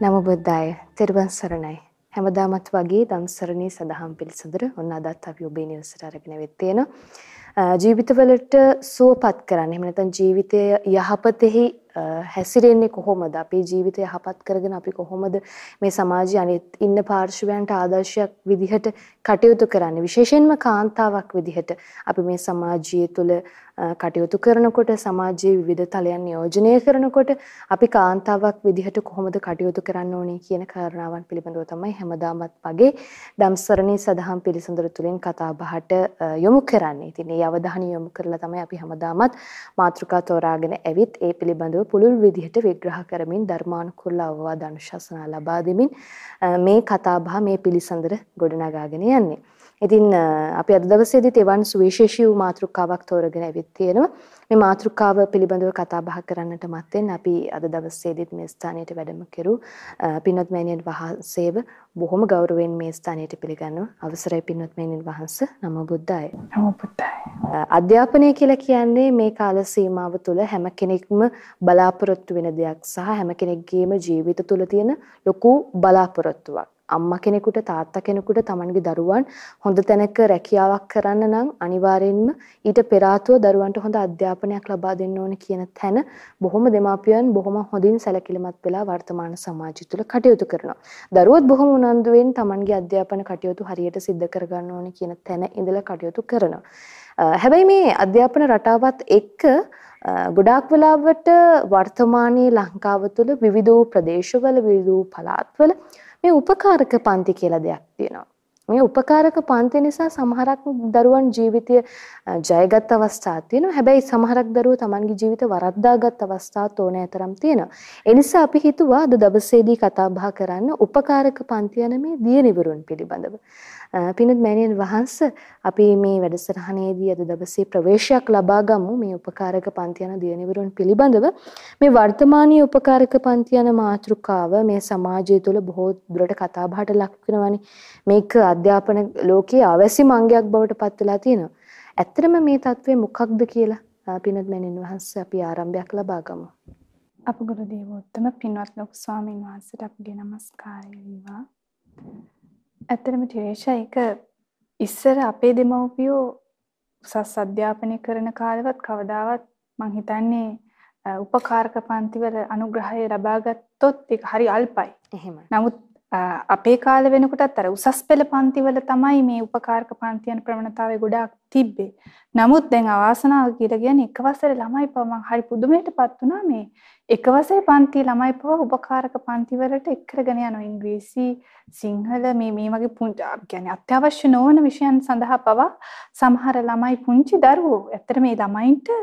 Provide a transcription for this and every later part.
නම බුද්දාය තෙරුවන් සරණයි හැමදාමත් වගේ දම්සරණී සදහම් පිළිසඳර ඔන්න අදත් අපි ඔබේ නිවසට අරගෙන වෙත් තියෙනවා ජීවිතවලට සුවපත් කරන්න. එහෙම නැත්නම් ජීවිතය යහපතෙහි හැසිරෙන්නේ කොහොමද අපේ ජීවිතය යහපත් කරගෙන අපි කොහොමද මේ සමාජයේ අනිත් ඉන්න පාර්ශවයන්ට ආදර්ශයක් විදිහට කටයුතු කරන්නේ විශේෂයෙන්ම කාන්තාවක් විදිහට අපි මේ සමාජය තුළ කටයුතු කරනකොට සමාජයේ විවිධ තලයන් නියෝජනය කරනකොට අපි කාන්තාවක් විදිහට කොහොමද කටයුතු කරන්න ඕනේ කියන කාරණාවන් පිළිබඳව තමයි හැමදාමත් වගේ ධම්සරණී සදහම් පිළිසඳර තුලින් කතා බහට යොමු කරන්නේ. ඉතින් මේ අවධානය යොමු කරලා තමයි අපි හැමදාමත් මාතෘකා තෝරාගෙන ඇවිත් ඒ පිළිබඳව පුළුල් විදිහට විග්‍රහ කරමින් ධර්මානුකූල අවවාද අනුශාසනා ලබා දෙමින් මේ කතා බහ මේ පිළිසඳර ගොඩනගාගෙන යන්නේ. ඉතින් අපි අද දවසේදීත් එවන් සුවිශේෂී වූ මාතෘකාවක් තෝරගෙන ඇවිත් තියෙනවා. මේ මාතෘකාව පිළිබඳව කතා බහ කරන්නට මත්තෙන් අපි අද දවසේදීත් මේ ස්ථානයට වැඩම කෙරු පින්වත් මෑණියන් වහන්සේව බොහොම ගෞරවයෙන් මේ ස්ථානයට පිළිගන්නවා. අවසරයි පින්වත් මෑණියන් වහන්සේ. නම බුද්දාය. නම බුද්දාය. අධ්‍යාපනය කියලා කියන්නේ මේ කාල සීමාව තුළ හැම කෙනෙක්ම බලාපොරොත්තු වෙන දෙයක් සහ හැම කෙනෙක්ගේම ජීවිත තුළ තියෙන ලොකු බලාපොරොත්තුවක්. අම්මා කෙනෙකුට තාත්තා කෙනෙකුට තමන්ගේ දරුවන් හොඳ තැනක රැකියාවක් කරන්න නම් අනිවාර්යෙන්ම ඊට පෙර දරුවන්ට හොඳ අධ්‍යාපනයක් ලබා දෙන්න ඕන කියන තැන බොහොම දෙමාපියන් බොහොම හොඳින් සැලකිලිමත් වෙලා වර්තමාන සමාජය තුළ කටයුතු කරනවා. දරුවොත් බොහොම උනන්දුවෙන් තමන්ගේ අධ්‍යාපන කටයුතු හරියට සිද්ධ කරගන්න ඕන කියන තැන ඉඳලා කටයුතු කරනවා. හැබැයි මේ අධ්‍යාපන රටාවත් එක්ක ගොඩාක් වෙලාවට වර්තමානයේ ලංකාව තුළ විවිධ ප්‍රදේශවල විවිධ පළාත්වල මේ උපකාරක පන්ති කියලා දෙයක් තියෙනවා. මේ උපකාරක පන්ති නිසා සමහරක් දරුවන් ජීවිතය ජයගත් අවස්ථා තියෙනවා. හැබැයි සමහරක් දරුවෝ Tamanගේ ජීවිත වරද්දාගත් අවස්ථාත් ඕනෑ තරම් තියෙනවා. ඒ නිසා අපි හිතුවා අද දවසේදී කතා බහ කරන්න උපකාරක පන්ති යන මේ දියනිවරුන් පිළිබඳව. පිනත් මෑණියන් වහන්ස අපි මේ වැඩසටහනේදී අද දවසේ ප්‍රවේශයක් ලබා ගමු. මේ උපකාරක පන්ති යන දියණිවරුන් පිළිබඳව. මේ වර්තමානීය උපකාරක පන්ති යන මාතෘකාව මේ සමාජය තුළ බොහෝ දුරට කතා බහට ලක් වෙනවනේ. මේක අධ්‍යාපන ලෝකයේ අවැසි මංගයක් බවට පත් වෙලා තියෙනවා. ඇත්තටම මේ தત્ත්වය මොකක්ද කියලා පිනත් මෑණියන් වහන්ස අපි ආරම්භයක් ලබා ගමු. අපගුරු දේවෝත්තම පින්වත් ලොකු ස්වාමීන් වහන්සේට අපගේ নমස්කාරය වේවා. ඇත්තටම ටිරේෂා ඒක ඉස්සර අපේ දෙමව්පියෝ උසස් අධ්‍යාපනය කරන කාලෙවත් කවදාවත් මං හිතන්නේ උපකාරක පන්තිවල අනුග්‍රහය ලබා ගත්තොත් ඒක හරි අල්පයි. එහෙමයි. නමුත් අපේ කාලේ වෙනකොටත් අර උසස් පෙළ පන්තිවල තමයි මේ උපකාරක පන්ති යන ප්‍රවණතාවය ගොඩාක් තිබ්බේ. නමුත් දැන් අවාසනාව කියලා කියන්නේ එක වසරේ ළමයි පව මං හරි පුදුමයටපත් වුණා මේ එක වසරේ පන්ති ළමයි පව උපකාරක පන්ති වලට එක් කරගෙන යනවා ඉංග්‍රීසි සිංහල මේ මේ වගේ පුංචි කියන්නේ අත්‍යවශ්‍ය නොවන විෂයන් සඳහා පවා සමහර ළමයි පුංචි දරුවෝ ඇත්තට මේ ළමයින්ට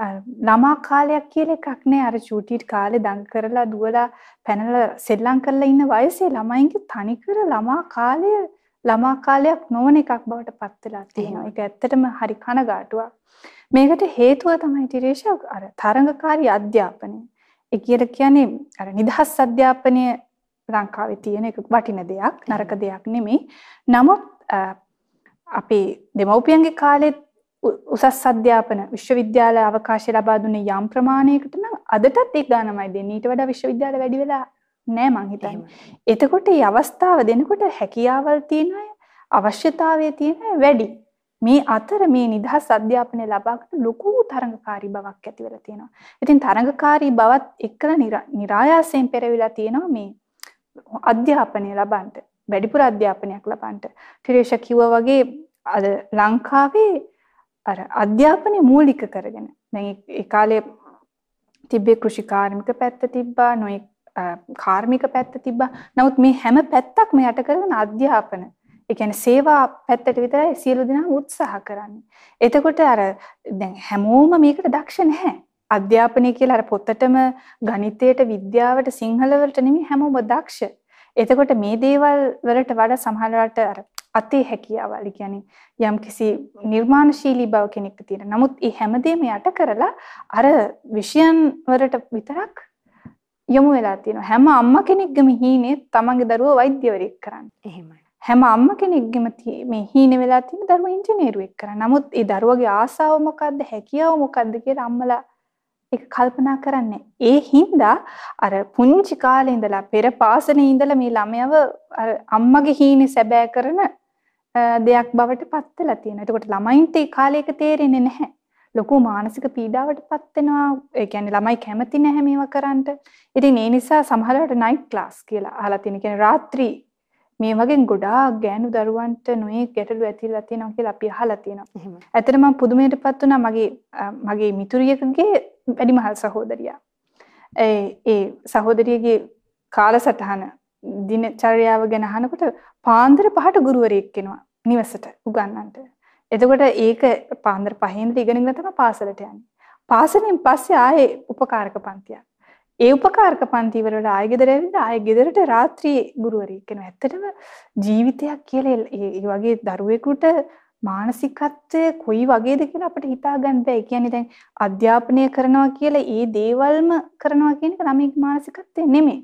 ළමා කාලයක් කියලා එකක් නෑ අර චූටි කාලේ දඟ කරලා දුවලා පැනලා සෙල්ලම් කරලා ඉන්න වයසේ ළමයින්ගේ තනිකර ළමා කාලය ළමා කාලයක් නොවන එකක් බවට පත් වෙලා තියෙනවා. ඒක ඇත්තටම හරි කනගාටුවක්. මේකට හේතුව තමයි ටිරේෂා අර තරඟකාරී අධ්‍යාපනය. ඒ කියලා කියන්නේ අර නිදහස් අධ්‍යාපනය ලංකාවේ තියෙන එක වටින දෙයක්, නරක දෙයක් නෙමෙයි. නමුත් අපේ දෙමව්පියන්ගේ කාලෙත් උසස් අධ්‍යාපන විශ්වවිද්‍යාල අවකාශය ලබා දුන්නේ යම් ප්‍රමාණයකට නම් අදටත් ඒ ගානමයි දෙන්නේ. ඊට වඩා විශ්වවිද්‍යාල වැඩි වෙලා නෑ මං හිතන්නේ. එතකොට මේ අවස්ථාව දෙනකොට හැකියාවල් තියෙන අය අවශ්‍යතාවය තියෙන වැඩි. මේ අතර මේ නිදහස් අධ්‍යාපනය ලබාගන්න ලොකු තරඟකාරී බවක් ඇති වෙලා තියෙනවා. ඉතින් තරඟකාරී බවත් එක්කලා નિરાයාසයෙන් පෙරවිලා තියෙනවා මේ අධ්‍යාපනය ලබන්න. වැඩිපුර අධ්‍යාපනයක් ලබන්න. ත්‍රිේෂ කිව්වා වගේ අද ලංකාවේ අර අධ්‍යාපනය මූලික කරගෙන. දැන් ඒ කාලේ තිබ්බේ කෘෂි කාර්මික පැත්ත තිබ්බා නොයෙක් කාර්මික පැත්ත තිබ්බා. නමුත් මේ හැම පැත්තක්ම යට කරගෙන අධ්‍යාපන ඒ කියන්නේ සේවා පැත්තට විතරයි සියලු දෙනා උත්සාහ කරන්නේ. එතකොට අර දැන් හැමෝම මේකට දක්ෂ නැහැ. අධ්‍යාපනය කියලා අර පොතටම ගණිතයට විද්‍යාවට සිංහල වලට නෙමෙයි හැමෝම දක්ෂ. එතකොට මේ දේවල් වලට වඩා සමහරවිට අර අතේ හැකියාවල් කියන්නේ යම්කිසි නිර්මාණශීලී බව කෙනෙක්ට තියෙන. නමුත් මේ හැමදේම යට කරලා අර විෂයන් වලට විතරක් යොමු වෙලා තියෙනවා. හැම අම්මා කෙනෙක්ගේම හීනේ තමන්ගේ දරුවෝ වෛද්‍යවරයෙක් කරන්න. එහෙමයි. හැම අම්මා කෙනෙක්ගේම මේ හීනේ වෙලා තියෙන දරුවා ඉංජිනේරුවෙක් කරන්න. නමුත් ඒ දරුවගේ ආසාව මොකද්ද, හැකියාව මොකද්ද කියලා අම්මලා ඒක කල්පනා කරන්නේ. ඒ හින්දා අර පුංචි කාලේ ඉඳලා පෙර පාසලේ ඉඳලා මේ ළමයව අර අම්මගේ හීනේ සැබෑ කරන දෙයක් බවට පත් වෙලා තියෙනවා. එතකොට ළමයින්ට ඒ කාලයක තේරෙන්නේ නැහැ. ලොකු මානසික පීඩාවට පත් වෙනවා. ඒ කියන්නේ ළමයි කැමති නැහැ මේවා කරන්න. ඉතින් ඒ නිසා සමහරවිට නයිට් ක්ලාස් කියලා අහලා තියෙන. කියන්නේ රාත්‍රී මේ වගේ ගොඩාක් ගෑනු දරුවන්ට නොයේ ගැටලු ඇතිලා තියෙනවා කියලා අපි අහලා තියෙනවා. එහෙම. ඇත්තට මම පුදුමයටපත් වුණා මගේ මගේ මිතුරියකගේ වැඩිමහල් සහෝදරියා. ඒ ඒ සහෝදරියගේ කාලසටහන දිනචර්යාව ගැන අහනකොට පාන්දර පහට ගුරුවරයෙක් එනවා නිවසට උගන්වන්නට. එතකොට ඒක පාන්දර පහෙන් ඉඳලා ඉගෙනගෙන තමයි පාසලට යන්නේ. පාසලෙන් පස්සේ ආයේ උපකාරක පන්තියක්. ඒ උපකාරක පන්ති වල ආයෙ ගෙදර ඇවිල්ලා ආයෙ ගෙදරට රාත්‍රියේ ගුරුවරයෙක් කෙනා. ඇත්තටම ජීවිතයක් කියලා ඒ වගේ දරුවෙකුට මානසිකත්වය කොයි වගේද කියලා අපිට හිතා ගන්න බෑ. ඒ කියන්නේ දැන් අධ්‍යාපනය කරනවා කියලා ඒ දේවල්ම කරනවා කියන එක ළමයිගේ මානසිකත්වය නෙමෙයි.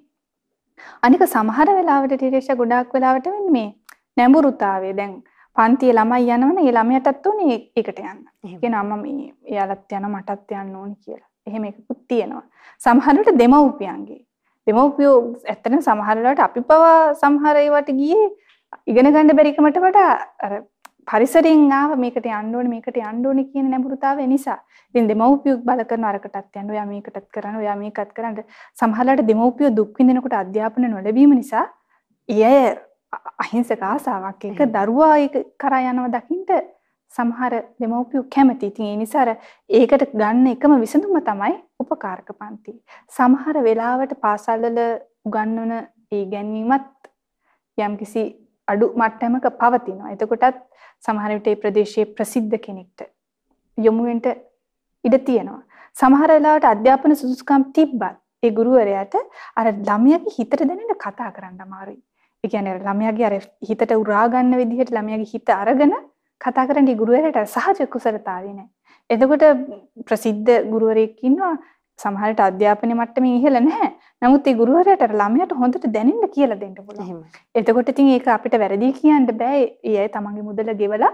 අනික සමහර වෙලාවට ටිරේෂා ගොඩාක් වෙලාවට වෙන්නේ මේ නැඹුරුතාවය. දැන් පන්තියේ ළමයි යනවනේ ඒ ළමයටත් උනේ ඒකට යන්න. කියනවා මම මේ එයාලත් යන මටත් යන්න ඕනි කියලා. එහෙම එකකුත් තියෙනවා. සමහරවිට දෙමව්පියන්ගේ. දෙමව්පියෝ ඇත්තටම සමහර වෙලාවට අපි පවා සමහර ඒවට ගියේ ඉගෙන ගන්න බැරි කමට වඩා අර පරිසරයෙන් ආව මේකට යන්න ඕනේ මේකට යන්න ඕනේ කියන නැඹුරුතාවය නිසා. ඉතින් දෙමව්පියෝ බල කරන අරකටත් යන්න ඔයා මේකටත් කරන්න ඔයා මේකත් කරන්න. සමහරවිට දෙමව්පියෝ දුක් විඳිනකොට අධ්‍යාපන නොලැබීම නිසා එය අහිංසක ආසාවක් එක දරුවා ඒක කරා යනවා දකින්න සමහර දෙමව්පියෝ කැමති. ඉතින් ඒ නිසා ඒකට ගන්න එකම විසඳුම තමයි උපකාරක පන්ති. සමහර වෙලාවට පාසල්වල උගන්වන ඒ ගැන්වීමත් යම්කිසි අඩු මට්ටමක පවතිනවා. එතකොටත් සමහර විට ඒ ප්‍රදේශයේ ප්‍රසිද්ධ කෙනෙක්ට යොමු වෙන්න ඉඩ තියෙනවා. සමහර වෙලාවට අධ්‍යාපන සුදුසුකම් තිබ්බත් ඒ ගුරුවරයාට අර ළමයාගේ හිතට දැනෙන්න කතා කරන්න අමාරුයි. ඒ කියන්නේ ළමයාගේ අර හිතට උරා ගන්න විදිහට ළමයාගේ හිත අරගෙන කතා කරන්නේ ගුරුවරයාට සහජ කුසලතාවය නෑ. එතකොට ප්‍රසිද්ධ ගුරුවරයෙක් ඉන්නවා සමහරට අධ්‍යාපනය මට්ටමින් ඉහළ නැහැ. නමුත් ඒ ගුරුවරයාට ළමයාට හොඳට දැනෙන්න කියලා දෙන්න පුළුවන්. එතකොට ඉතින් ඒක අපිට වැරදි කියන්න බෑ. ඒ අය තමන්ගේ මුදල ගෙවලා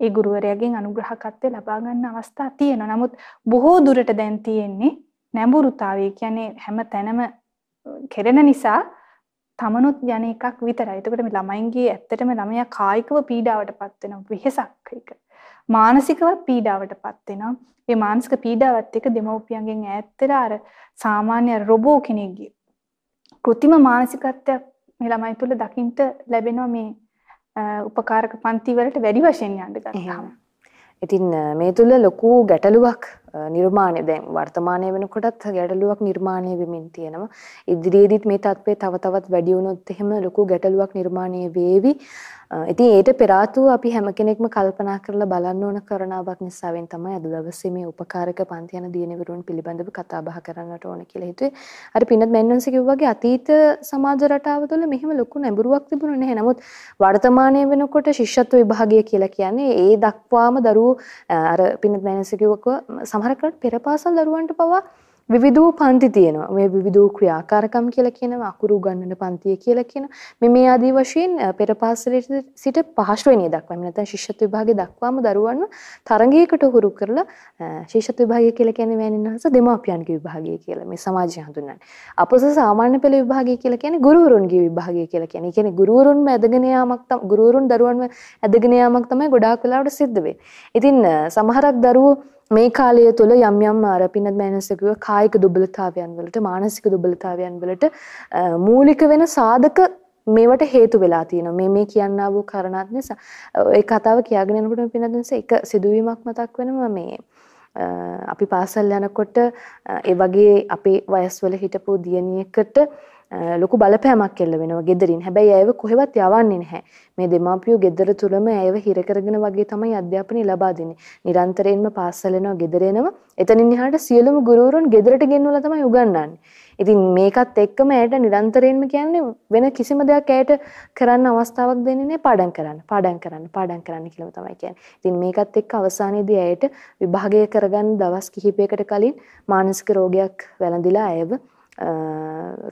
ඒ ගුරුවරයාගෙන් අනුග්‍රහකත්වය ලබා ගන්න අවස්ථා තියෙනවා. නමුත් බොහෝ දුරට දැන් තියෙන්නේ නැඹුරුතාවය. කියන්නේ හැම තැනම කෙරෙන නිසා තමනුත් යන එකක් විතරයි. එතකොට මේ ළමයින්ගේ ඇත්තටම ළමයා කායිකව පීඩාවටපත් වෙනවා. වෙහෙසක් එක. මානසිකවත් පීඩාවටපත් වෙනවා. ඒ මානසික පීඩාවත් එක්ක දෙමව්පියන්ගෙන් ඈත් වෙලා අර සාමාන්‍ය රොබෝ කෙනෙක්ගේ કૃතිම මානසිකත්වයක් මේ ළමයි තුළ දකින්න ලැබෙනවා මේ උපකාරක පන්ති වලට වැඩි වශයෙන් යන්න ගත්තාම. ඉතින් මේ තුල ලොකු ගැටලුවක් නිර්මාණය දැන් වර්තමානය වෙනකොටත් ගැටලුවක් නිර්මාණය වෙමින් තියෙනවා. ඉදිරියේදීත් මේ තත්ත්වය තව තවත් වැඩි වුණොත් එහෙම ලොකු ගැටලුවක් නිර්මාණය වේවි. ඉතින් ඒට පෙර අපි හැම කෙනෙක්ම කල්පනා කරලා බලන්න ඕන කරනාවක් නිසාවෙන් තමයි අද දවසේ මේ උපකාරක පන්ති යන දිනවරුන් පිළිබඳව කතා බහ කරන්නට ඕන කියලා හිතුවේ. අර පින්නත් මෙන්නන්ස කිව්වාගේ අතීත සමාජ රටාව තුළ මෙහෙම ලොකු නැඹුරුවක් තිබුණේ නැහැ. නමුත් වර්තමානයේ වෙනකොට ශිෂ්‍යත්ව විභාගය කියලා කියන්නේ ඒ දක්වාම දරුවෝ අර පින්නත් මෙන්නන්ස කිව්වක සමහර කරට පෙර පාසල් දරුවන්ට පවා විවිධ වූ පන්ති තියෙනවා. මේ විවිධ වූ ක්‍රියාකාරකම් කියලා කියනවා, අකුරු උගන්වන පන්තිය කියලා කියනවා. මේ මේ ආදී වශයෙන් පෙර පාසලේ සිට පහ ශ්‍රේණිය දක්වාම නැත්නම් ශිෂ්‍යත්ව විභාගය දක්වාම දරුවන්ව තරඟයකට හුරු කරලා ශිෂ්‍යත්ව විභාගය කියලා කියන්නේ මෑණින්වහන්ස දෙමාපියන්ගේ විභාගය කියලා මේ සමාජය හඳුන්වන්නේ. අපස සාමාන්‍ය පෙළ විභාගය කියලා කියන්නේ ගුරුවරුන්ගේ විභාගය කියලා කියන්නේ. ඒ කියන්නේ ගුරුවරුන්ම ඇදගෙන යාමක් තමයි ගුරුවරුන් දරුවන්ව ඇදගෙන යාමක් තමයි ගොඩාක් වෙලාවට සිද්ධ වෙන්නේ. ඉතින් සමහරක් දරුවෝ මේ කාලය තුළ යම් යම් අර පින්නත් මෑනසකුව කායික දුබලතාවයන් වලට මානසික දුබලතාවයන් වලට මූලික වෙන සාධක මේවට හේතු වෙලා තියෙනවා. මේ මේ කියන්නා වූ කාරණාත් නිසා. ඒ කතාව කියාගෙන යනකොට පින්නත් නිසා එක සිදුවීමක් මතක් වෙනවා මේ අපි පාසල් යනකොට ඒ වගේ අපේ වයස්වල හිටපු දියණියකට ලොකු බලපෑමක් එල්ල වෙනවා ගෙදරින්. හැබැයි ඇයව කොහෙවත් යවන්නේ නැහැ. මේ දෙමාපියෝ ගෙදර තුලම ඇයව හිර කරගෙන වගේ තමයි අධ්‍යාපනය ලබා දෙන්නේ. නිරන්තරයෙන්ම පාසල් යනවා ගෙදර එනවා. එතනින් එහාට සියලුම ගුරුවරුන් ගෙදරට ගෙන්වලා තමයි උගන්වන්නේ. ඉතින් මේකත් එක්කම ඇයට නිරන්තරයෙන්ම කියන්නේ වෙන කිසිම දෙයක් ඇයට කරන්න අවස්ථාවක් දෙන්නේ නැහැ පාඩම් කරන්න. පාඩම් කරන්න, පාඩම් කරන්න කියලා තමයි කියන්නේ. ඉතින් මේකත් එක්ක අවසානයේදී ඇයට විභාගය කරගන්න දවස් කිහිපයකට කලින් මානසික රෝගයක් වැළඳිලා ඇයව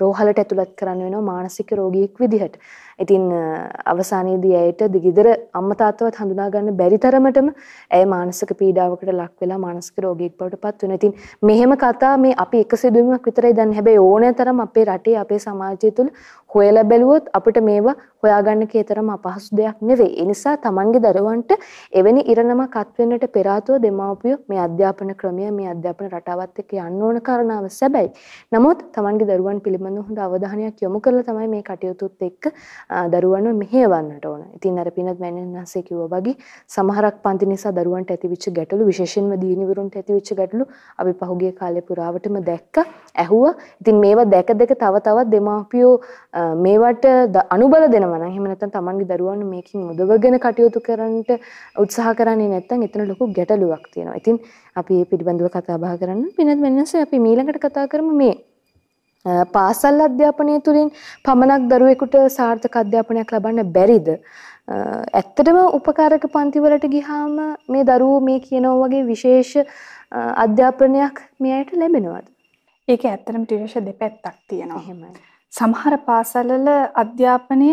රෝහලට ඇතුළත් කරන්න වෙනවා මානසික රෝගියෙක් විදිහට. ඉතින් අවසානයේදී ඇයට දිගිදර අම්මා තාත්තවත් හඳුනා ගන්න බැරි තරමටම ඇය මානසික පීඩාවකට ලක් වෙලා මානසික රෝගියෙක් බවට පත් වෙනවා. ඉතින් මෙහෙම කතා මේ අපි එක සිදුවීමක් විතරයි දන්නේ. හැබැයි ඕනෑ තරම් අපේ රටේ අපේ සමාජය තුළ හොයලා බැලුවොත් අපිට මේවා හොයාගන්න කේතරම් අපහසු දෙයක් නෙවෙයි. ඒ නිසා Tamanගේ දරුවන්ට එවැනි ඉරණමක් අත් වෙන්නට පෙර ආතුව දෙමාපියෝ මේ අධ්‍යාපන ක්‍රමය මේ අධ්‍යාපන රටාවත් එක්ක යන්න ඕන කාරණාව සැබයි. නමුත් Tamanගේ දරුවන් පිළිබඳව හොඳ අවධානයක් යොමු කරලා තමයි මේ කටයුතුත් එක්ක දරුවන්ව මෙහෙයවන්නට ඕන. ඉතින් අර පිනත් මෑණියන්වහන්සේ කිව්වා වගේ සමහරක් පන්ති නිසා දරුවන්ට ඇතිවෙච්ච ගැටලු විශේෂයෙන්ම දියණිවරුන්ට ඇතිවෙච්ච ගැටලු අපි පහුගිය කාලේ පුරාවටම දැක්කා, ඇහුවා. ඉතින් මේවා දැක දැක තව තවත් දෙමාපියෝ මේවට අනුබල දෙනවා නම් එහෙම නැත්නම් Tamanගේ දරුවන් මේකින් මුදවගෙන කටයුතු කරන්නට උත්සාහ කරන්නේ නැත්නම් එතන ලොකු ගැටලුවක් තියෙනවා. ඉතින් අපි මේ පිළිබඳව කතා බහ කරන්න පිනත් මෑණියන්සේ අපි ඊළඟට කතා කරමු මේ පාසල් අධ්‍යාපනය තුළින් පමණක් දරුවෙකුට සාර්ථක අධ්‍යාපනයක් ලබන්න බැරිද? ඇත්තටම උපකාරක පන්තිවලට ගිහාම මේ දරුවෝ මේ කියනවා වගේ විශේෂ අධ්‍යාපනයක් මේ අයට ලැබෙනවද? ඒක ඇත්තටම ටිරේෂ දෙපැත්තක් තියෙනවා. එහෙමයි. සමහර පාසල්වල අධ්‍යාපනය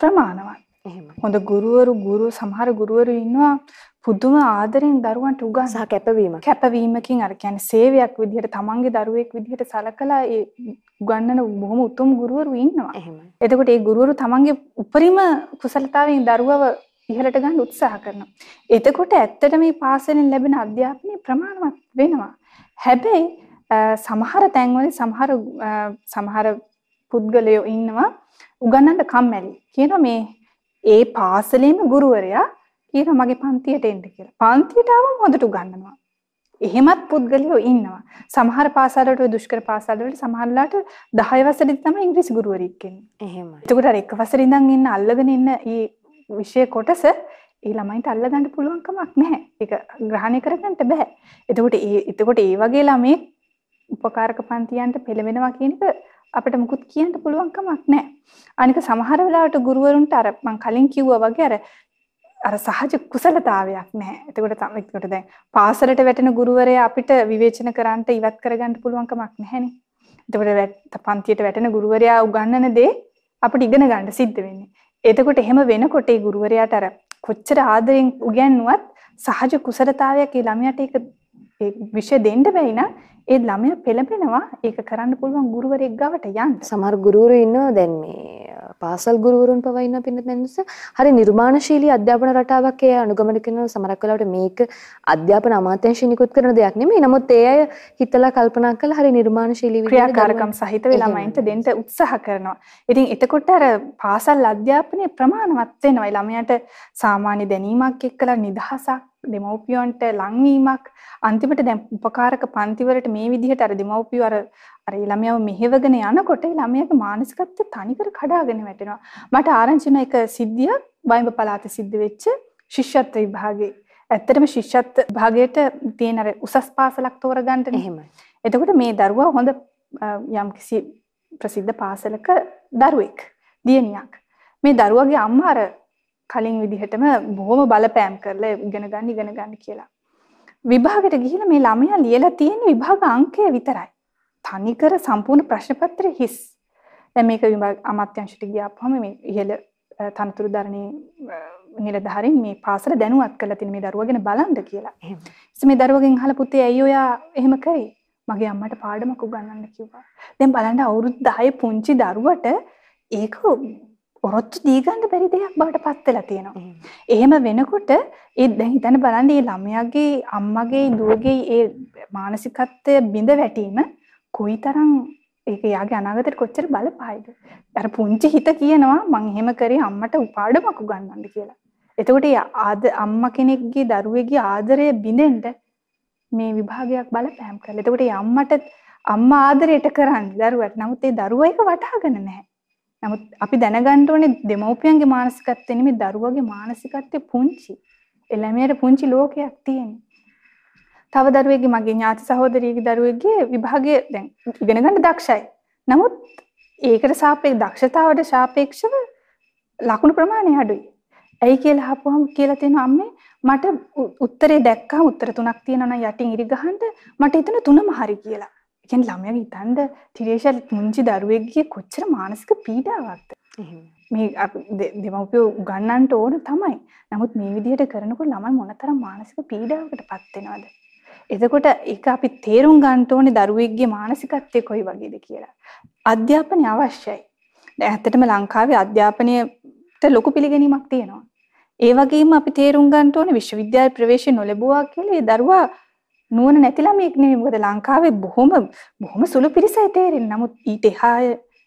ප්‍රමාණවත්. එහෙමයි. හොඳ ගුරුවරු ගුරු සමහර ගුරුවරු ඉන්නවා පුදුම ආදරෙන් දරුවන්ට උගන්වන සහ කැපවීම. කැපවීමකින් අර කියන්නේ සේවයක් විදිහට තමන්ගේ දරුවෙක් විදිහට සලකලා ඒ උගන්වන බොහොම උතුම් ගුරුවරු ඉන්නවා. එහෙමයි. එතකොට ඒ ගුරුවරු තමන්ගේ උපරිම කුසලතාවයෙන් දරුවව ඉහළට ගන්න උත්සාහ කරනවා. එතකොට ඇත්තට මේ පාසලෙන් ලැබෙන අධ්‍යාපනය ප්‍රමාණවත් වෙනවා. හැබැයි සමහර තැන්වල සමහර සමහර පුද්ගලයෝ ඉන්නවා උගන්නන්න කම්මැලි. කියනවා මේ ඒ පාසලේම ගුරුවරයා කියනවා මගේ පන්තියට එන්න කියලා. පන්තියට ආවම හොඳට උගන්වනවා. එහෙමත් පුද්ගලයෝ ඉන්නවා. සමහර පාසල්වලට ඔය දුෂ්කර පාසල්වලට සමහරලාට 10 වසරේදී තමයි ඉංග්‍රීසි ගුරුවරයෙක් එන්නේ. එහෙමයි. එතකොට අර එක වසරේ ඉඳන් ඉන්න අල්ලගෙන ඉන්න මේ විෂය කොටස ඒ ළමයින්ට අල්ලගන්න පුළුවන් කමක් නැහැ. ඒක ග්‍රහණය කරගන්න බෑ. එතකොට ඒ එතකොට ඒ වගේ ළමයි උපකාරක පන්තියන්ට පෙළවෙනවා කියන එක අපිට මුකුත් කියන්න පුළුවන් කමක් නැහැ. අනික සමහර වෙලාවට ගුරුවරුන්ට අර මම කලින් කිව්වා වගේ අර අර සහජ කුසලතාවයක් නැහැ. එතකොට තමයි එතකොට දැන් පාසලට වැටෙන ගුරුවරයා අපිට විවේචන කරන්නට ඉවත් කරගන්න පුළුවන් කමක් නැහැනේ. එතකොට පන්තියට වැටෙන ගුරුවරයා උගන්වන දේ අපිට ඉගෙන ගන්න සිද්ධ වෙන්නේ. එතකොට එහෙම වෙනකොට ඒ ගුරුවරයාට අර කොච්චර ආදරෙන් උගන්වුවත් සහජ කුසලතාවයක් ඒ ළමයාට ඒක ඒ විෂය දෙන්න බැයි නම් ඒ ළමයා පෙළඹෙනවා ඒක කරන්න පුළුවන් ගුරුවරයෙක් ගාවට යන්න. සමහර ගුරුවරු ඉන්නවා දැන් මේ පාසල් ගුරුවරුන් පවා ඉන්නවා පින්නත් නැන්දස. හරි නිර්මාණශීලී අධ්‍යාපන රටාවක් ඒ අනුගමනය කරන සමහරක් වෙලාවට මේක අධ්‍යාපන අමාත්‍යාංශය නිකුත් කරන දෙයක් නෙමෙයි. නමුත් ඒ අය හිතලා කල්පනා කරලා හරි නිර්මාණශීලී විදිහට ක්‍රියාකාරකම් සහිත ළමයින්ට දෙන්න උත්සාහ කරනවා. ඉතින් එතකොට අර පාසල් අධ්‍යාපනය ප්‍රමාණවත් වෙනවා. ළමයාට සාමාන්‍ය දැනීමක් එක්කලා නිදහසක් දෙමව්පියන්ට ලංවීමක් අන්තිමට දැන් උපකාරක පන්තිවලට මේ විදිහට අර දෙමව්පියෝ අර අර ළමයාව මෙහෙවගෙන යනකොට ළමයාගේ මානසිකත්වය තනිකර කඩාගෙන වැටෙනවා. මට ආරංචි එක සිද්ධියක් වයිඹ පළාතේ සිද්ධ වෙච්ච ශිෂ්‍යත්ව විභාගේ. ඇත්තටම ශිෂ්‍යත්ව විභාගයට තියෙන අර උසස් පාසලක් තෝරගන්න එහෙමයි. එතකොට මේ දරුවා හොඳ යම්කිසි ප්‍රසිද්ධ පාසලක දරුවෙක් දියණියක්. මේ දරුවගේ අම්මා අර කලින් විදිහටම බොහොම බලපෑම් කරලා ඉගෙන ගන්න ඉගෙන ගන්න කියලා. විභාගයට ගිහිල්ලා මේ ළමයා ලියලා තියෙන විභාග අංකය විතරයි. තනිකර සම්පූර්ණ ප්‍රශ්න පත්‍රය හිස්. දැන් මේක විභාග අමාත්‍යාංශයට ගියාපුවම මේ ඉහළ තනතුරු දරණේ නිලධාරීන් මේ පාසල දැනුවත් කරලා තියෙන මේ දරුවා ගැන බලන්න කියලා. එහෙම. ඉතින් මේ දරුවගෙන් අහලා පුතේ ඇයි ඔයා එහෙම කරේ? මගේ අම්මට පාඩමක් උගන්වන්න කිව්වා. දැන් බලන්න අවුරුදු 10 පුංචි දරුවට ඒක ඔරොත්තු දී ගන්න බැරි දෙයක් බවට පත් වෙලා තියෙනවා. එහෙම වෙනකොට ඒ දැන් හිතන්න බලන්න මේ ළමයාගේ අම්මගේ දුවගේ ඒ මානසිකත්වය බිඳ වැටීම කොයිතරම් ඒක යාගේ අනාගතයට කොච්චර බලපායිද? අර පුංචි හිත කියනවා මං එහෙම කරේ අම්මට උපාඩමක් උගන්වන්න කියලා. එතකොට ආද අම්මා කෙනෙක්ගේ දරුවෙක්ගේ ආදරය බිඳෙන්න මේ විභාගයක් බලපෑම් කරලා. එතකොට අම්මට අම්මා ආදරයට කරන්නේ දරුවට. නමුත් ඒ දරුවා ඒක වටහාගෙන නැහැ. නමුත් අපි දැනගන්න ඕනේ දෙමව්පියන්ගේ මානසිකත්වය නෙමෙයි දරුවගේ මානසිකත්වය පුංචි. ඒ ළමයාට පුංචි ලෝකයක් තියෙනවා. තව දරුවෙක්ගේ මගේ ඥාති සහෝදරියගේ දරුවෙක්ගේ විභාගය දැන් ඉගෙන ගන්න දක්ෂයි. නමුත් ඒකට සාපේක්ෂ දක්ෂතාවට සාපේක්ෂව ලකුණු ප්‍රමාණය අඩුයි. ඇයි කියලා අහපුවම කියලා තියෙන අම්මේ මට උත්තරේ දැක්කම උත්තර තුනක් තියෙනවා නම් යටින් ඉරි ගහන්න මට හිතෙන තුනම හරි කියලා. කියන්නේ ළමයාගේ හිතන්න ටිරේෂල් මුංචි දරුවෙක්ගේ කොච්චර මානසික පීඩාවක්ද. මේ දෙමව්පියෝ උගන්නන්නට ඕන තමයි. නමුත් මේ විදිහට කරනකොට ළමයි මොනතරම් මානසික පීඩාවකටපත් වෙනවද? එතකොට ඒක අපි තේරුම් ගන්න ඕනේ දරුවෙක්ගේ මානසිකත්වය කොයි වගේද කියලා. අධ්‍යාපනය අවශ්‍යයි. දැන් ඇත්තටම ලංකාවේ අධ්‍යාපනයට ලොකු පිළිගැනීමක් තියෙනවා. ඒ වගේම අපි තේරුම් ගන්න ඕනේ විශ්වවිද්‍යාල ප්‍රවේශය නොලැබුවා කියලා ඒ දරුවා නුවණ නැති ළමයෙක් නෙමෙයි. මොකද ලංකාවේ බොහොම බොහොම සුළු පිරිසයි තේරෙන්නේ. නමුත් ඊට එහා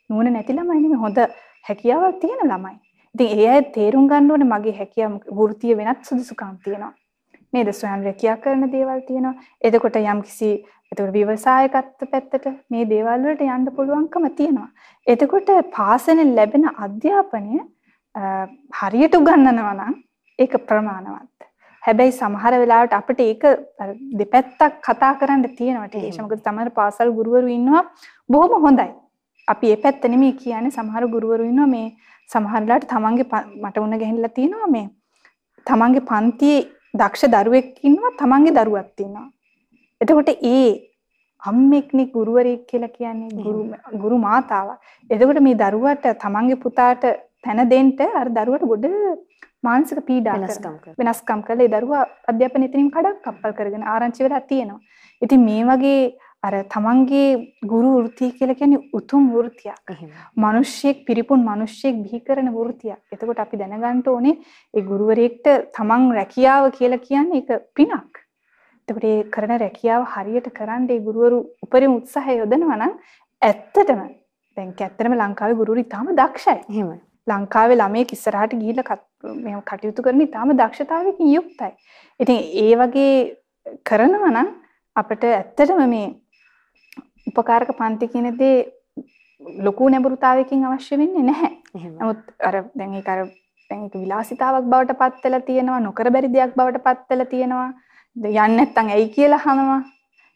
නුවණ නැති ළමයි නෙමෙයි හොඳ හැකියාවක් තියෙන ළමයි. ඉතින් ඒ අය තේරුම් ගන්න ඕනේ මගේ හැකියාව වෘත්තිය වෙනත් සුදුසුකම් තියෙනවා. නේද? ස්වයං රැකියා කරන දේවල් තියෙනවා. එතකොට යම්කිසි එතකොට ව්‍යවසායකත්ව පැත්තට මේ දේවල් වලට යන්න පුළුවන්කම තියෙනවා. එතකොට පාසලෙන් ලැබෙන අධ්‍යාපනය හරියට උගන්වනවා නම් ඒක ප්‍රමාණවත්. හැබැයි සමහර වෙලාවට අපිට ඒක දෙපැත්තක් කතා කරන්න තියෙනවා ටිකේෂ. මොකද සමහර පාසල් ගුරුවරු ඉන්නවා බොහොම හොඳයි. අපි ඒ පැත්ත නෙමෙයි කියන්නේ සමහර ගුරුවරු ඉන්නවා මේ සමහර වෙලාවට තමන්ගේ මට උණ ගැහිලා තියෙනවා මේ තමන්ගේ පන්තියේ දක්ෂ දරුවෙක් ඉන්නවා තමන්ගේ දරුවක් තියෙනවා. එතකොට ඒ අම්මෙක්නේ ගුරුවරයෙක් කියලා කියන්නේ ගුරු ගුරු මාතාවක්. එතකොට මේ දරුවට තමන්ගේ පුතාට තැන දෙන්න අර දරුවට ගොඩ මානසික පීඩා වෙනස්කම් කරලා ඒ දරුවා අධ්‍යාපන එතනින් කඩක් කප්පල් කරගෙන ආරංචි වෙලා තියෙනවා. ඉතින් මේ වගේ අර තමන්ගේ ගුරු වෘත්තිය කියලා කියන්නේ උතුම් වෘත්තියක්. මිනිස්සෙක් පිරිපුන් මිනිස්සෙක් බිහි කරන වෘත්තියක්. එතකොට අපි දැනගන්න ඕනේ ඒ ගුරුවරයෙක්ට තමන් රැකියාව කියලා කියන්නේ ඒක පිනක්. එතකොට ඒ කරන රැකියාව හරියට කරන්න ඒ ගුරුවරු උපරිම උත්සාහය යොදනවා නම් ඇත්තටම දැන් ඇත්තටම ලංකාවේ ගුරුවරු ඉතාම දක්ෂයි. එහෙමයි. ලංකාවේ ළමයෙක් ඉස්සරහට ගිහිල්ලා මෙහෙම කටයුතු කරන ඉතාම දක්ෂතාවයකින් යුක්තයි. ඉතින් ඒ වගේ කරනවා නම් අපිට ඇත්තටම මේ උපකාරක පන්ති කියන දේ ලොකු නැඹුරුතාවයකින් අවශ්‍ය වෙන්නේ නැහැ. නමුත් අර දැන් ඒක අර දැන් ඒක විලාසිතාවක් බවට පත් වෙලා තියෙනවා නොකර බැරි දෙයක් බවට පත් වෙලා තියෙනවා. යන්නේ නැත්තම් ඇයි කියලා අහනවා.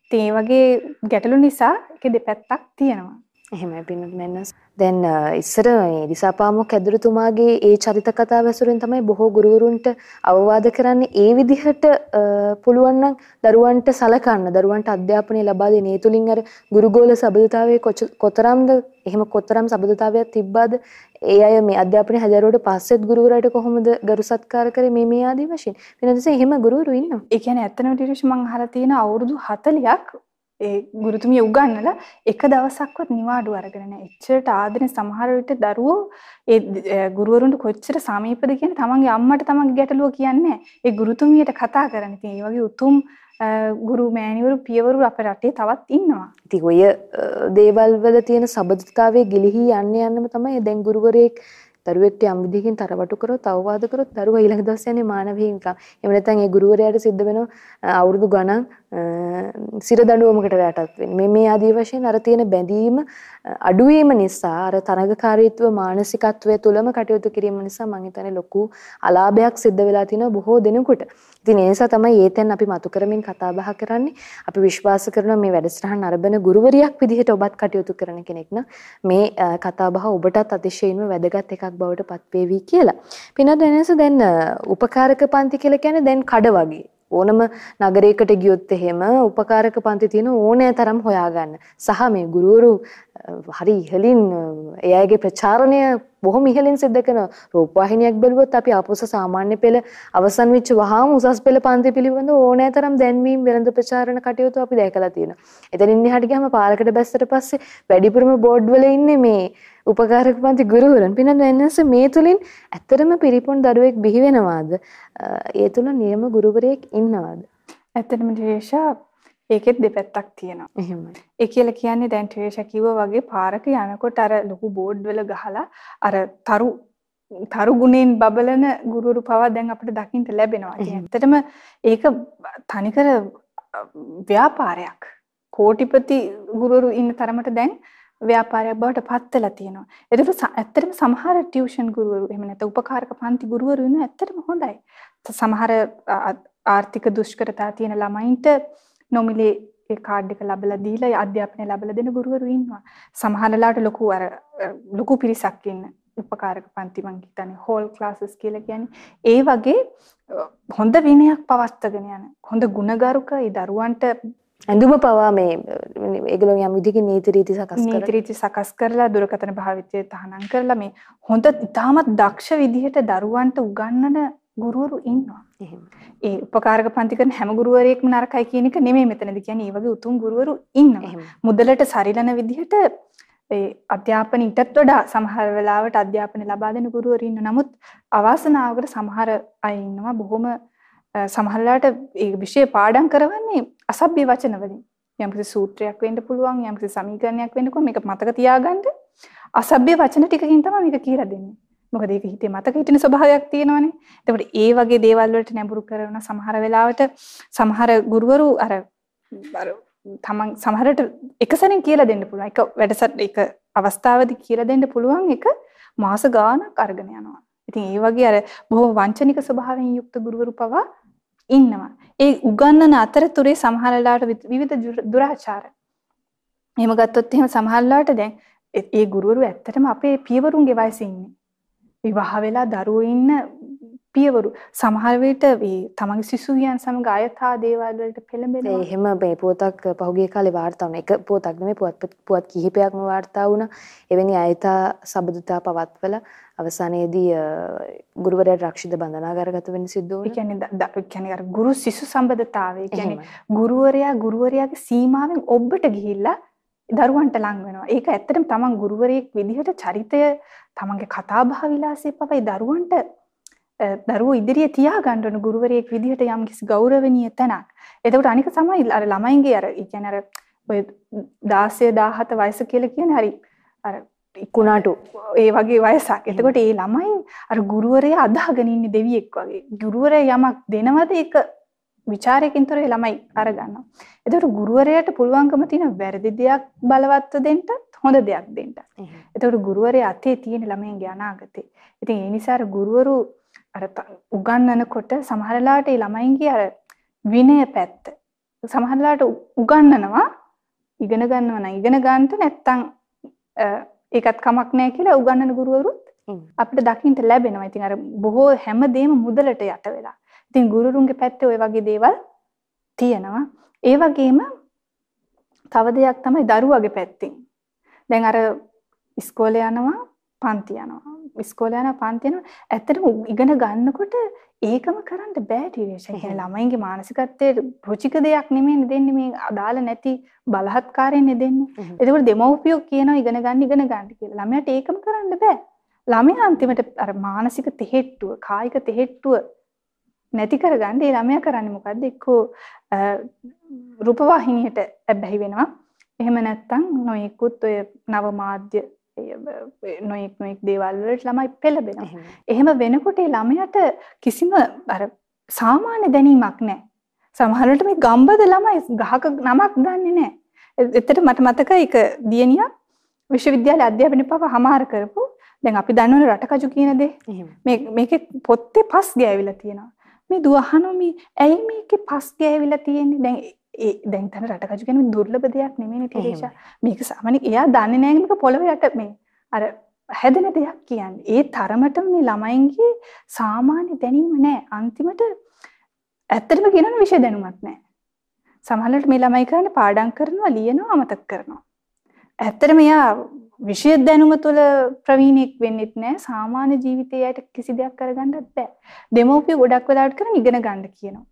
ඉතින් ඒ වගේ ගැටලු නිසා ඒක දෙපැත්තක් තියෙනවා. එහෙමයි පින්නත් මෙන්නස්. දැන් ඉස්සර මේ දිසාපාමොක් ඇදුරුතුමාගේ ඒ චරිත කතාව ඇසුරෙන් තමයි බොහෝ ගුරුවරුන්ට අවවාද කරන්නේ. ඒ විදිහට පුළුවන් නම් දරුවන්ට සලකන්න දරුවන්ට අධ්‍යාපනය ලබා දෙන ඒ තුලින් අර ගුරුගෝල සබඳතාවයේ කොතරම්ද එහෙම කොතරම් සබඳතාවයක් තිබ්බාද? ඒ අය මේ අධ්‍යාපනය හැදෑරුවට පස්සෙත් ගුරුවරයාට කොහොමද ගරු සත්කාර කරේ? මේ මේ ආදී වශයෙන්. වෙනදස එහෙම ගුරුවරු ඉන්නවා. ඒ කියන්නේ ඇත්තම ටිරිෂ් මං අහලා තියෙන අවුරුදු 40ක් ඒ ගුරුතුමිය උගන්නලා එක දවසක්වත් නිවාඩු අරගෙන නැහැ. එච්චරට ආදරෙන් සමහර විට දරුවෝ ඒ ගුරුවරුන්ට කොච්චර සමීපද කියන තමන්ගේ අම්මට තමන්ගේ ගැටලුව කියන්නේ ඒ ගුරුතුමියට කතා කරන්න. ඉතින් ඒ වගේ උතුම් ගුරු මෑණිවරු පියවරු අපේ රටේ තවත් ඉන්නවා. ඉතින් ඔය දේවල් වල තියෙන සබඳතාවයේ ගිලිහි යන්න යන්නම තමයි දැන් ගුරුවරයෙක් දරුවෙක්ට යම් විදිහකින් තරවටු කරොත් අවවාද කරොත් දරුවා ඊළඟ දවසේ යන්නේ මානව හිමිකම්. එහෙම නැත්නම් ඒ ගුරුවරයාට සිද්ධ වෙනවා අවුරුදු ගණන් සිර දඬුවමකට යටත් වෙන්නේ. මේ මේ ආදී වශයෙන් අර තියෙන බැඳීම අඩුවීම නිසා අර තරඟකාරීත්ව මානසිකත්වය තුළම කටයුතු කිරීම නිසා මම හිතන්නේ ලොකු අලාභයක් සිද්ධ වෙලා තිනවා බොහෝ දෙනෙකුට. ඉතින් ඒ නිසා තමයි ඒ තැන් අපි මතු කරමින් කතා බහ කරන්නේ. අපි විශ්වාස කරනවා මේ වැඩසටහන අරබන ගුරුවරියක් විදිහට ඔබත් කටයුතු කරන කෙනෙක් නම් මේ කතා බහ ඔබටත් අතිශයින්ම වැදගත් එකක් බවට පත්වේවි කියලා. පිනත් වෙනස දැන් උපකාරක පන්ති කියලා කියන්නේ දැන් කඩ වගේ. ඕනම නගරයකට ගියොත් එහෙම උපකාරක පන්ති තියෙන ඕනෑ තරම් හොයාගන්න. සහ මේ ගුරුවරු හරි ඉහලින් ඒ අයගේ ප්‍රචාරණය බොහොම ඉහලින් සිද්ධ කරන රූපවාහිනියක් බැලුවොත් අපි ආපොස සාමාන්‍ය පෙළ අවසන් වෙච්ච වහාම උසස් පෙළ පන්ති පිළිබඳ ඕනෑ තරම් දැන්වීම් වෙළඳ ප්‍රචාරණ කටයුතු අපි දැකලා තියෙනවා. එතනින් එහාට ගියාම පාරකට බැස්සට පස්සේ වැඩිපුරම බෝඩ් වල ඉන්නේ මේ උපකාරක පන්ති ගුරුවරුන්. පිනත් වෙනස මේ තුලින් ඇත්තටම පිරිපොන් දරුවෙක් බිහි වෙනවාද? ඒ තුල නියම ගුරුවරයෙක් ඉන්නවාද? ඇත්තටම ටිරේෂා ඒකෙත් දෙපැත්තක් තියෙනවා. එහෙමයි. ඒ කියලා කියන්නේ දැන් ටිරේෂා කිව්වා වගේ පාරක යනකොට අර ලොකු බෝඩ් වල ගහලා අර තරු තරු ගුණෙන් බබලන ගුරුවරු පවා දැන් අපිට දකින්න ලැබෙනවා. ඇත්තටම ඒක තනිකර ව්‍යාපාරයක්. කෝටිපති ගුරුවරු ඉන්න තරමට දැන් ව්‍යාපාරයක් බවට පත් වෙලා තියෙනවා. ඒකට ඇත්තටම සමහර ටියුෂන් ගුරුවරු එහෙම නැත්නම් උපකාරක පන්ති ගුරුවරු ඉන්න ඇත්තටම හොඳයි. සමහර ආර්ථික දුෂ්කරතා තියෙන ළමයින්ට නොමිලේ ඒ කාඩ් එක ලැබලා දීලා අධ්‍යාපනය ලැබලා දෙන ගුරුවරු ඉන්නවා. සමහරලාට ලොකු අර ලොකු පිරිසක් ඉන්න උපකාරක පන්ති මං හිතන්නේ හෝල් ක්ලාසස් කියලා කියන්නේ. ඒ වගේ හොඳ විනයක් පවත්වාගෙන යන හොඳ ගුණගරුක ඒ දරුවන්ට ඇඳුම පවා මේ ඒගොල්ලෝ යම් විදිහකින් නීති රීති සකස් කරලා නීති රීති සකස් කරලා දුරකථන භාවිතය තහනම් කරලා මේ හොඳ ඉතාමත් දක්ෂ විදිහට දරුවන්ට උගන්වන ගුරුවරු ඉන්නවා. එහෙම. ඒ උපකාරක පන්ති කරන හැම ගුරුවරයෙක්ම නරකයි කියන එක නෙමෙයි මෙතනදී කියන්නේ. ඒ වගේ උතුම් ගුරුවරු ඉන්නවා. මුදලට සරිලන විදිහට ඒ අධ්‍යාපන ඊටත් වඩා සමහර වෙලාවට අධ්‍යාපන ලබා දෙන ගුරුවරු ඉන්න. නමුත් අවාසනාවකට සමහර අය ඉන්නවා බොහොම සමහරලාට ඒ විෂය පාඩම් කරවන්නේ අසභ්‍ය වචන වලින්. යම්කිසි සූත්‍රයක් වෙන්න පුළුවන්, යම්කිසි සමීකරණයක් වෙන්න පුළුවන්. මේක මතක තියාගන්න අසභ්‍ය වචන ටිකකින් තමයි මේක කියලා දෙන්නේ. මොකද ඒක හිතේ මතක හිටින ස්වභාවයක් තියෙනවනේ. එතකොට ඒ වගේ දේවල් වලට නැඹුරු කරන සමහර වෙලාවට සමහර ගුරුවරු අර අර තමන් සමහරට එක සැනින් කියලා දෙන්න පුළුවන්. එක වැඩසට් එක අවස්ථාවේදී කියලා දෙන්න පුළුවන් එක මාස ගාණක් අරගෙන යනවා. ඉතින් ඒ වගේ අර බොහොම වංචනික ස්වභාවයෙන් යුක්ත ගුරුවරු පවා ඉන්නවා. ඒ උගන්වන අතරතුරේ සමහරලාට විවිධ දුරාචාර. එහෙම ගත්තොත් එහෙම සමහරලාට දැන් ඒ ගුරුවරු ඇත්තටම අපේ පියවරුන්ගේ වයසේ ඉන්නේ. විවාහ වෙලා දරුවෝ ඉන්න පියවරු සමහර විට මේ තමන්ගේ සිසුවියන් සමග අයථා දේවල් වලට පෙළඹෙනවා. එහෙම මේ පුවතක් පහුගිය කාලේ වාර්තා වුණා. එක පුවතක් නෙමෙයි පුවත් පුවත් කිහිපයක්ම වාර්තා වුණා. එවැනි අයථා සබඳතා පවත්වලා අවසානයේදී ගුරුවරයාට රක්ෂිත බන්ධනාගාරගත වෙන්න සිද්ධ වුණා. ඒ කියන්නේ කියන්නේ අර ගුරු සිසු සම්බන්ධතාවය. ඒ කියන්නේ ගුරුවරයා ගුරුවරයාගේ සීමාවෙන් ඔබට ගිහිල්ලා දරුවන්ට ලං වෙනවා. ඒක ඇත්තටම තමන් ගුරුවරයෙක් විදිහට චරිතය තමන්ගේ කතාබහ විලාසය පවයි දරුවන්ට දරුවෝ ඉදිරියේ තියාගන්න ඕන ගුරුවරයෙක් විදිහට යම් කිසි ගෞරවණීය තැනක්. එතකොට අනික තමයි අර ළමයින්ගේ අර කියන්නේ අර ඔය 16 17 වයස කියලා කියන්නේ හරි අර ඉක්ුණාටු ඒ වගේ වයසක්. එතකොට ඒ ළමයි අර ගුරුවරයා අදාගෙන ඉන්නේ දෙවියෙක් වගේ. ගුරුවරයා යමක් දෙනවද ඒක ਵਿਚාරයකින් තොර ළමයි අරගන්නවා. එතකොට ගුරුවරයාට පුළුවන්කම තියෙන වැරදි දෙයක් බලවත්ව දෙන්න හොඳ දෙයක් දෙන්න. එතකොට ගුරුවරයා අතේ තියෙන ළමයින්ගේ අනාගතේ. ඉතින් ඒ නිසා අර ගුරුවරු අර උගන්වනකොට සමහරලාට ඒ ළමයින්ගේ අර විනය පැත්ත සමහරලාට උගන්වනවා ඉගෙන ගන්නවා නම් ඉගෙන ගන්නට නැත්තම් ඒකත් කමක් නැහැ කියලා උගන්වන ගුරුවරුත් අපිට දකින්න ලැබෙනවා. ඉතින් අර බොහෝ හැමදේම මුදලට යට වෙලා. ඉතින් ගුරුරුන්ගේ පැත්තේ ওই වගේ දේවල් තියෙනවා. ඒ වගේම තව දෙයක් තමයි දරුවගේ පැත්තෙන්. දැන් අර ඉස්කෝලේ යනවා, පන්ති යනවා. ඉස්කෝලේ යනවා, පන්ති යනවා. ඇත්තටම ඉගෙන ගන්නකොට ඒකම කරන්න බෑ ටියුෂන්. ඒ ළමයින්ගේ මානසිකත්වයේ රුචික දෙයක් නෙමෙයි දෙන්නේ මේ අදාළ නැති බලහත්කාරයෙන් දෙන්නේ. ඒකෝට දෙමව්පියෝ කියනවා ඉගෙන ගන්න ඉගෙන ගන්න කියලා. ළමයාට ඒකම කරන්න බෑ. ළමයා අන්තිමට අර මානසික තෙහෙට්ටුව, කායික තෙහෙට්ටුව නැති කරගන්න ඒ ළමයා කරන්නේ මොකද්ද? එක්කෝ රූපවාහිනියට ඇබ්බැහි වෙනවා. එහෙම නැත්නම් නොයෙකුත් ඔය නව මාධ්‍ය නොයෙක් නොයෙක් දේවල් වලට ළමයි පෙළඹෙනවා. එහෙම වෙනකොට ළමයාට කිසිම අර සාමාන්‍ය දැනීමක් නැහැ. සමහරවිට මේ ගම්බද ළමයි ගහක නමක් දන්නේ නැහැ. එතට මට මතකයි එක දියණියක් විශ්වවිද්‍යාලය අධ්‍යාපනය පව හමාර කරපු දැන් අපි දන්නවනේ රටකජු කියන දේ. මේ මේකේ පොත්තේ පස් ගෑවිලා තියෙනවා. මේ දුව අහනවා මේ ඇයි මේකේ පස් ගෑවිලා තියෙන්නේ? දැන් ඒ දැන් තන රටකජු කියන්නේ දුර්ලභ දෙයක් නෙමෙයිනේ තිරේෂා. මේක සාමාන්‍ය එයා දන්නේ නැහැ මේක පොළව යට මේ අර හැදෙන දෙයක් කියන්නේ. ඒ තරමටම මේ ළමයින්ගේ සාමාන්‍ය දැනීම නැහැ. අන්තිමට ඇත්තටම කියනවනේ විෂය දැනුමක් නැහැ. සමහරවිට මේ ළමයි කරන්නේ පාඩම් කරනවා, ලියනවා, අමතක කරනවා. ඇත්තටම එයා විෂය දැනුම තුළ ප්‍රවීණෙක් වෙන්නෙත් නෑ සාමාන්‍ය ජීවිතයට කිසි දෙයක් කරගන්නත් බෑ. දෙමව්පියෝ ගොඩක් වෙලාවට කරන් ඉගෙන ගන්න කියනවා.